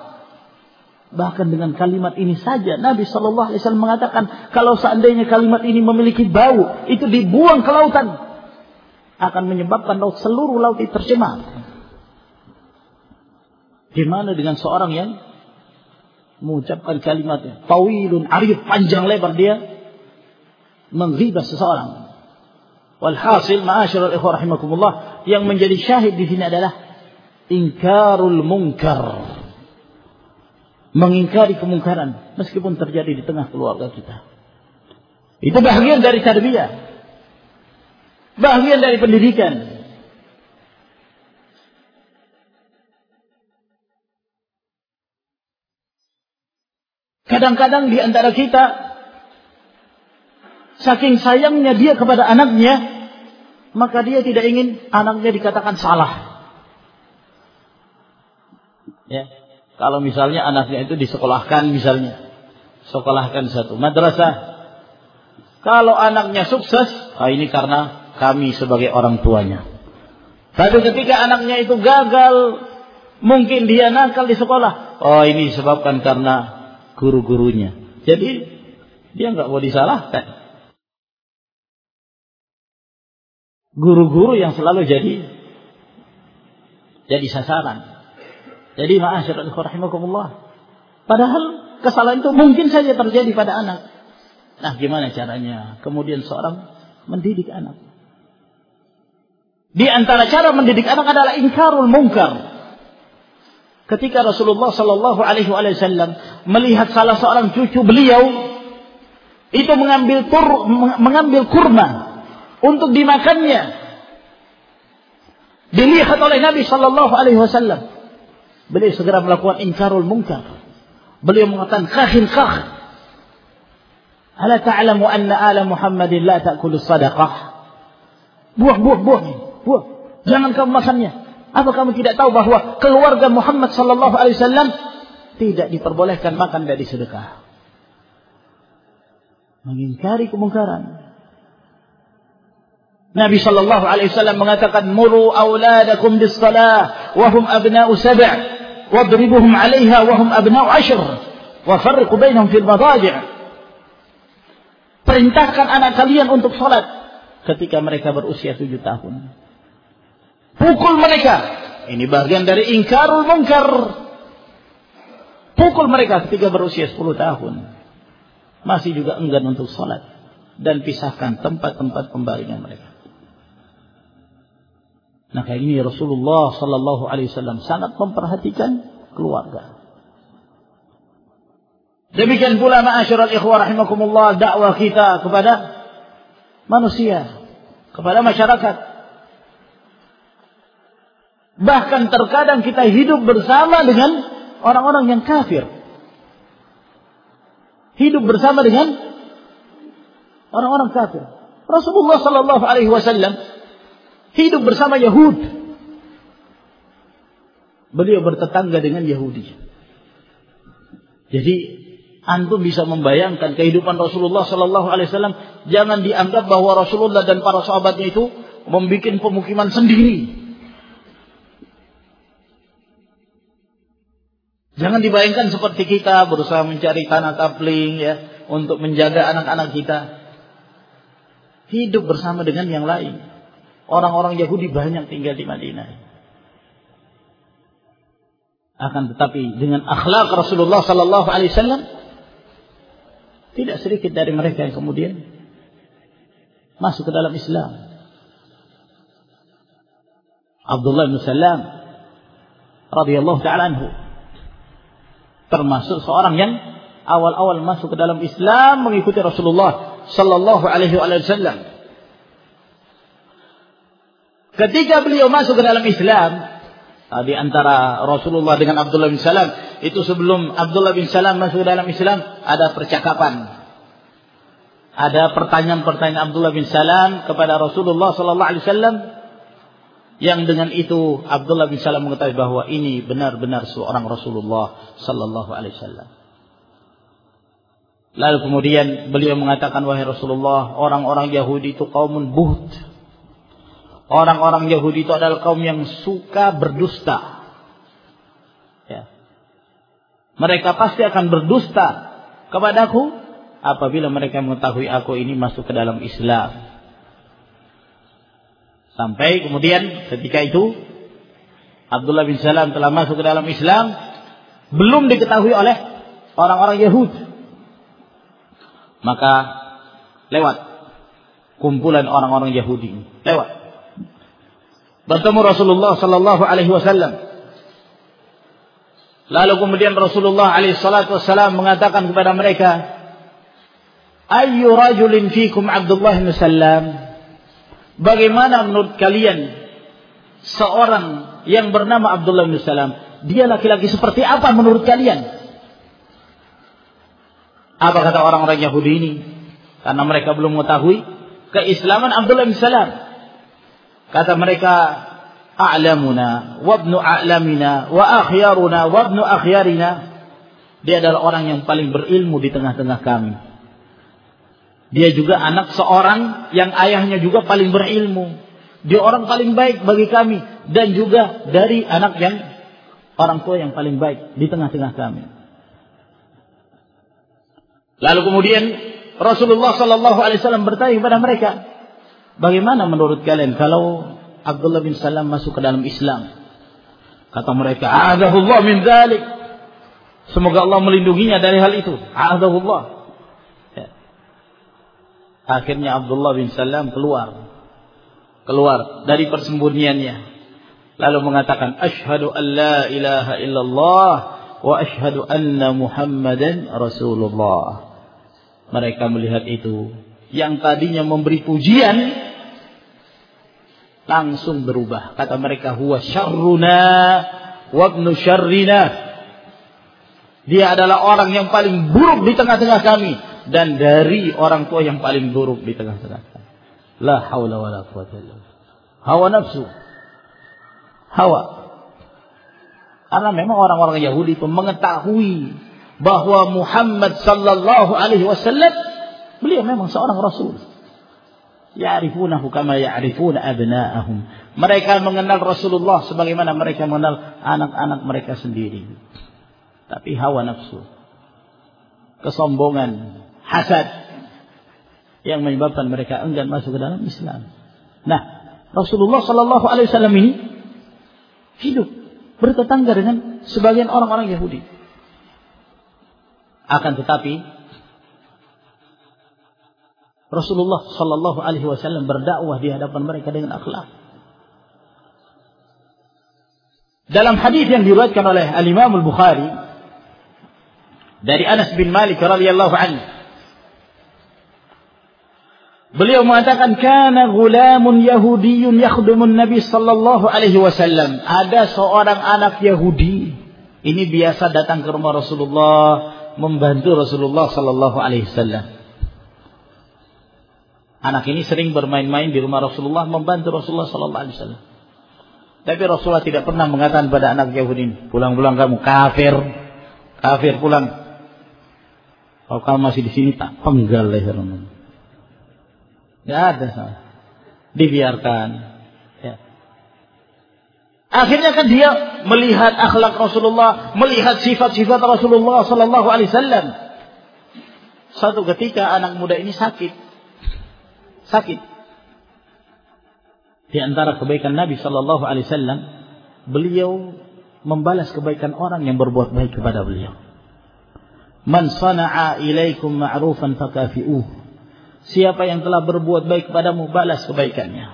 Bahkan dengan kalimat ini saja Nabi Wasallam mengatakan kalau seandainya kalimat ini memiliki bau itu dibuang ke lautan akan menyebabkan laut seluruh laut itu tercemar. Gimana dengan seorang yang mengucapkan kalimatnya tawilun arif panjang lebar dia menghibah seseorang. Walhasil ma'asyiral ikhwah rahimakumullah yang menjadi syahid di sini adalah ingkarul munkar. Mengingkari kemungkaran meskipun terjadi di tengah keluarga kita. Itu bagian dari tarbiyah. Bagian dari pendidikan. Kadang-kadang di antara kita Saking sayangnya dia kepada anaknya, maka dia tidak ingin anaknya dikatakan salah. Ya. Kalau misalnya anaknya itu disekolahkan misalnya, sekolahkan satu madrasah. Kalau anaknya sukses, ah ini karena kami sebagai orang tuanya. Tapi ketika anaknya itu gagal, mungkin dia nakal di sekolah. Oh ini disebabkan karena guru-gurunya. Jadi dia nggak mau disalahkan. Guru-guru yang selalu jadi jadi sasaran. Jadi rahimakumullah. Padahal kesalahan itu mungkin saja terjadi pada anak. Nah, gimana caranya? Kemudian seorang mendidik anak. Di antara cara mendidik anak adalah ingkarul mungkar. Ketika Rasulullah Shallallahu Alaihi Wasallam melihat salah seorang cucu beliau itu mengambil tur, mengambil kurma untuk dimakannya, dilihat oleh Nabi Shallallahu Alaihi Wasallam. Beliau segera melakukan ingkarul mungkar. Beliau mengatakan khahin khah. Ala ta'lamu anna ala Muhammadin la ta'kulu sadaqah. Buah, buah, buah. Buah. Jangan kamu makannya. Apa kamu tidak tahu bahwa keluarga Muhammad sallallahu alaihi wasallam tidak diperbolehkan makan dari sedekah? Mengingkari kemungkaran. Nabi sallallahu alaihi wasallam mengatakan muru auladakum bis salah wa hum abna'u sab' wadribuhum 'alaiha wa hum abna'u 'ashr wa farriqu bainahum fil madaji' Perintahkan anak kalian untuk salat ketika mereka berusia tujuh tahun. Pukul mereka. Ini bagian dari ingkarul mungkar. Pukul mereka ketika berusia 10 tahun. Masih juga enggan untuk sholat. Dan pisahkan tempat-tempat pembaringan mereka. Nah kayak ini Rasulullah Sallallahu Alaihi Wasallam sangat memperhatikan keluarga. Demikian pula ma'asyiral ikhwah rahimakumullah dakwah kita kepada manusia, kepada masyarakat. Bahkan terkadang kita hidup bersama dengan orang-orang yang kafir. Hidup bersama dengan orang-orang kafir. Rasulullah Sallallahu Alaihi Wasallam hidup bersama Yahud. Beliau bertetangga dengan Yahudi. Jadi antum bisa membayangkan kehidupan Rasulullah Sallallahu Alaihi Wasallam. Jangan dianggap bahwa Rasulullah dan para sahabatnya itu membuat pemukiman sendiri. Jangan dibayangkan seperti kita berusaha mencari tanah kapling ya untuk menjaga anak-anak kita. Hidup bersama dengan yang lain. Orang-orang Yahudi banyak tinggal di Madinah. Akan tetapi dengan akhlak Rasulullah sallallahu alaihi wasallam tidak sedikit dari mereka yang kemudian masuk ke dalam Islam. Abdullah bin Salam radhiyallahu taala anhu termasuk seorang yang awal-awal masuk ke dalam Islam mengikuti Rasulullah sallallahu alaihi wasallam. Ketika beliau masuk ke dalam Islam, ah, di antara Rasulullah dengan Abdullah bin Salam, itu sebelum Abdullah bin Salam masuk ke dalam Islam, ada percakapan. Ada pertanyaan-pertanyaan Abdullah bin Salam kepada Rasulullah sallallahu alaihi wasallam yang dengan itu Abdullah bin Salam mengetahui bahwa ini benar-benar seorang Rasulullah sallallahu alaihi wasallam. Lalu kemudian beliau mengatakan wahai Rasulullah, orang-orang Yahudi itu kaumun buht. Orang-orang Yahudi itu adalah kaum yang suka berdusta. Ya. Mereka pasti akan berdusta kepadaku apabila mereka mengetahui aku ini masuk ke dalam Islam. Sampai kemudian ketika itu Abdullah bin Salam telah masuk ke dalam Islam belum diketahui oleh orang-orang Yahudi. Maka lewat kumpulan orang-orang Yahudi lewat bertemu Rasulullah sallallahu alaihi wasallam. Lalu kemudian Rasulullah alaihi salatu wasallam mengatakan kepada mereka, "Ayyu rajulin fikum Abdullah bin Salam?" Bagaimana menurut kalian seorang yang bernama Abdullah bin Salam, dia laki-laki seperti apa menurut kalian? Apa kata orang-orang Yahudi ini? Karena mereka belum mengetahui keislaman Abdullah bin Salam. Kata mereka, a'lamuna wabnu a'lamina wa akhyaruna wabnu akhyarina. Dia adalah orang yang paling berilmu di tengah-tengah kami. Dia juga anak seorang yang ayahnya juga paling berilmu. Dia orang paling baik bagi kami dan juga dari anak yang orang tua yang paling baik di tengah-tengah kami. Lalu kemudian Rasulullah Sallallahu Alaihi Wasallam bertanya kepada mereka, bagaimana menurut kalian kalau Abdullah bin Salam masuk ke dalam Islam. Kata mereka, "A'adzahullah min dzalik." Semoga Allah melindunginya dari hal itu. A'adzahullah. Ya. Akhirnya Abdullah bin Salam keluar. Keluar dari persembunyiannya. Lalu mengatakan, "Asyhadu an la ilaha illallah wa asyhadu anna Muhammadan Rasulullah." Mereka melihat itu. Yang tadinya memberi pujian langsung berubah. Kata mereka huwa syarruna wa ibnu syarrina. Dia adalah orang yang paling buruk di tengah-tengah kami dan dari orang tua yang paling buruk di tengah-tengah kami. La haula wala quwwata illa Hawa nafsu. Hawa. Karena memang orang-orang Yahudi itu mengetahui bahwa Muhammad sallallahu alaihi wasallam beliau memang seorang rasul. Ya'rifunahu kama ya'rifuna abna'ahum. Mereka mengenal Rasulullah sebagaimana mereka mengenal anak-anak mereka sendiri. Tapi hawa nafsu. Kesombongan, hasad yang menyebabkan mereka enggan masuk ke dalam Islam. Nah, Rasulullah Shallallahu Alaihi Wasallam ini hidup bertetangga dengan sebagian orang-orang Yahudi. Akan tetapi Rasulullah Shallallahu Alaihi Wasallam berdakwah di hadapan mereka dengan akhlak. Dalam hadis yang diriwayatkan oleh Al Imam Al Bukhari dari Anas bin Malik radhiyallahu anhu Beliau mengatakan kana gulamun yahudiyyun yakhdumun Nabi sallallahu alaihi wasallam. Ada seorang anak Yahudi ini biasa datang ke rumah Rasulullah membantu Rasulullah sallallahu alaihi wasallam. Anak ini sering bermain-main di rumah Rasulullah membantu Rasulullah sallallahu alaihi wasallam. Tapi Rasulullah tidak pernah mengatakan pada anak Yahudi ini, pulang-pulang kamu kafir, kafir pulang. Kalau kamu masih di sini tak penggal lehermu. Tidak ada sama. Dibiarkan. Ya. Akhirnya kan dia melihat akhlak Rasulullah, melihat sifat-sifat Rasulullah Sallallahu Alaihi Wasallam. Satu ketika anak muda ini sakit, sakit. Di antara kebaikan Nabi Shallallahu Alaihi Wasallam, beliau membalas kebaikan orang yang berbuat baik kepada beliau. Man sana'a ilaikum ma'rufan fakafi'uh. Siapa yang telah berbuat baik kepadamu, balas kebaikannya.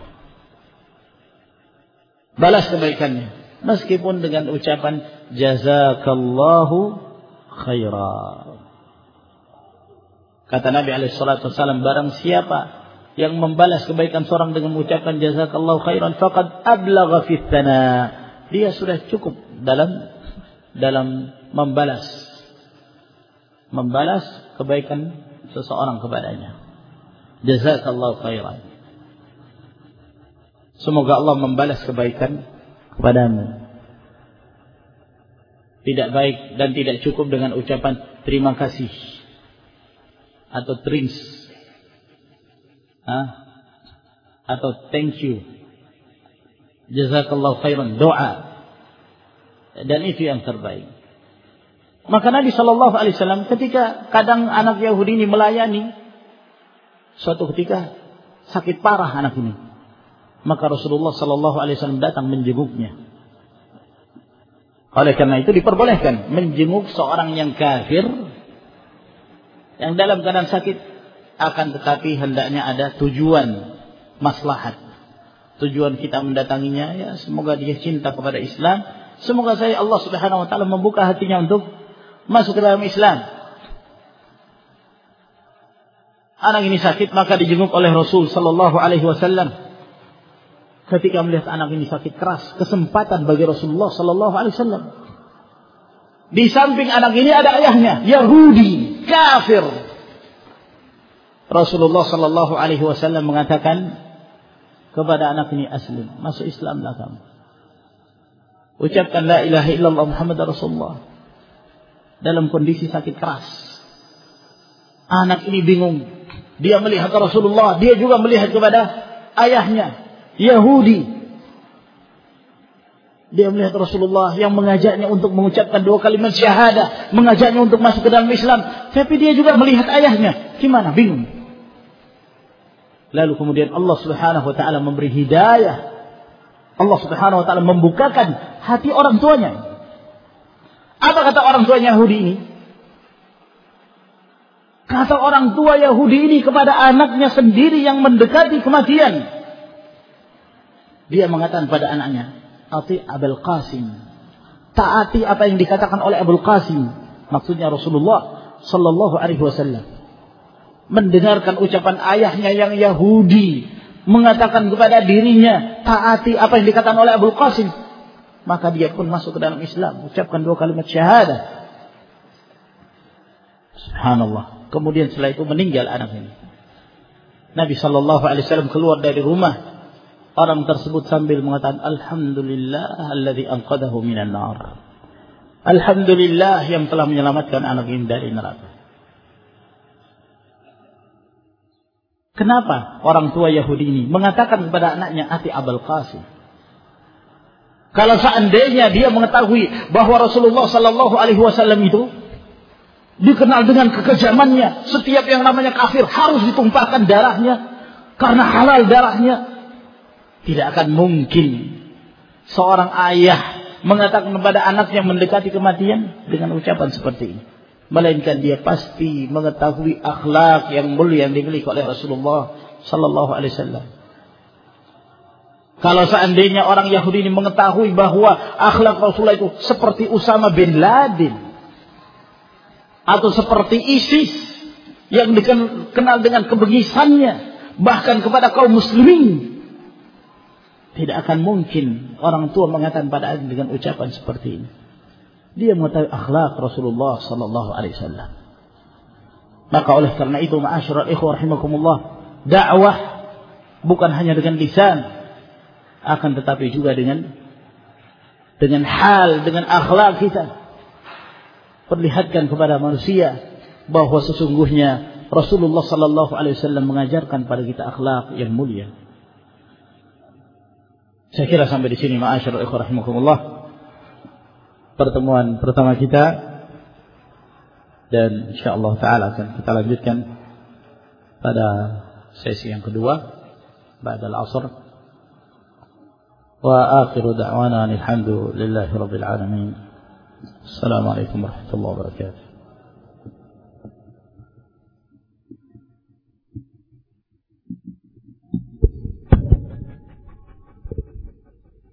Balas kebaikannya. Meskipun dengan ucapan jazakallahu khairan. Kata Nabi alaihi salatu wasallam barang siapa yang membalas kebaikan seorang dengan mengucapkan jazakallahu khairan faqad ablagha fi Dia sudah cukup dalam dalam membalas membalas kebaikan seseorang kepadanya. Jazakallahu khairan. Semoga Allah membalas kebaikan kepadamu. Tidak baik dan tidak cukup dengan ucapan terima kasih atau trins Hah? atau thank you. Jazakallahu khairan. Doa. Dan itu yang terbaik. Maka Nabi Shallallahu Alaihi Wasallam ketika kadang anak Yahudi ini melayani suatu ketika sakit parah anak ini. Maka Rasulullah Shallallahu Alaihi Wasallam datang menjenguknya. Oleh karena itu diperbolehkan menjenguk seorang yang kafir yang dalam keadaan sakit akan tetapi hendaknya ada tujuan maslahat. Tujuan kita mendatanginya ya semoga dia cinta kepada Islam. Semoga saya Allah Subhanahu wa taala membuka hatinya untuk masuk ke dalam Islam. Anak ini sakit maka dijenguk oleh Rasul sallallahu alaihi wasallam. Ketika melihat anak ini sakit keras, kesempatan bagi Rasulullah sallallahu alaihi wasallam. Di samping anak ini ada ayahnya, Yahudi, kafir, Rasulullah sallallahu alaihi wasallam mengatakan kepada anak ini aslim, masuk Islamlah kamu. Ucapkan la ilaha illallah Muhammad Rasulullah dalam kondisi sakit keras. Anak ini bingung. Dia melihat Rasulullah, dia juga melihat kepada ayahnya Yahudi. Dia melihat Rasulullah yang mengajaknya untuk mengucapkan dua kalimat syahadah, mengajaknya untuk masuk ke dalam Islam, tapi dia juga melihat ayahnya. Gimana? Bingung. Lalu kemudian Allah Subhanahu wa taala memberi hidayah. Allah Subhanahu wa taala membukakan hati orang tuanya. Apa kata orang tua Yahudi ini? Kata orang tua Yahudi ini kepada anaknya sendiri yang mendekati kematian. Dia mengatakan pada anaknya, "Ati Abul Qasim." Taati apa yang dikatakan oleh Abul Qasim. Maksudnya Rasulullah sallallahu alaihi wasallam mendengarkan ucapan ayahnya yang Yahudi mengatakan kepada dirinya taati apa yang dikatakan oleh Abu Qasim. Maka dia pun masuk ke dalam Islam ucapkan dua kalimat syahadah Subhanallah. Kemudian setelah itu meninggal anak ini. Nabi Shallallahu Alaihi Wasallam keluar dari rumah. Orang tersebut sambil mengatakan Alhamdulillah alladhi anqadahu minan nar. Alhamdulillah yang telah menyelamatkan anak ini dari neraka Kenapa orang tua Yahudi ini mengatakan kepada anaknya Ati Abul Qasim? Kalau seandainya dia mengetahui bahwa Rasulullah Sallallahu Alaihi Wasallam itu dikenal dengan kekejamannya, setiap yang namanya kafir harus ditumpahkan darahnya karena halal darahnya, tidak akan mungkin seorang ayah mengatakan kepada anaknya mendekati kematian dengan ucapan seperti ini melainkan dia pasti mengetahui akhlak yang mulia yang dimiliki oleh Rasulullah sallallahu alaihi wasallam. Kalau seandainya orang Yahudi ini mengetahui bahwa akhlak Rasulullah itu seperti Usama bin Laden atau seperti ISIS yang dikenal dengan kebengisannya bahkan kepada kaum muslimin tidak akan mungkin orang tua mengatakan pada dengan ucapan seperti ini. Dia mengetahui akhlak Rasulullah sallallahu alaihi wasallam. Maka oleh karena itu ma'asyiral ikhwah rahimakumullah, dakwah bukan hanya dengan lisan akan tetapi juga dengan dengan hal, dengan akhlak kita. Perlihatkan kepada manusia bahwa sesungguhnya Rasulullah sallallahu alaihi wasallam mengajarkan pada kita akhlak yang mulia. Saya kira sampai di sini ma'asyiral ikhwah rahimakumullah pertemuan pertama kita. Dan insyaallah taala akan kita lanjutkan pada sesi yang kedua pada al-asr wa akhiru da'wana alhamdulillahi alamin. Assalamualaikum warahmatullahi wabarakatuh.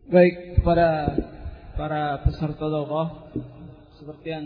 Baik, pada para peserta daurah seperti yang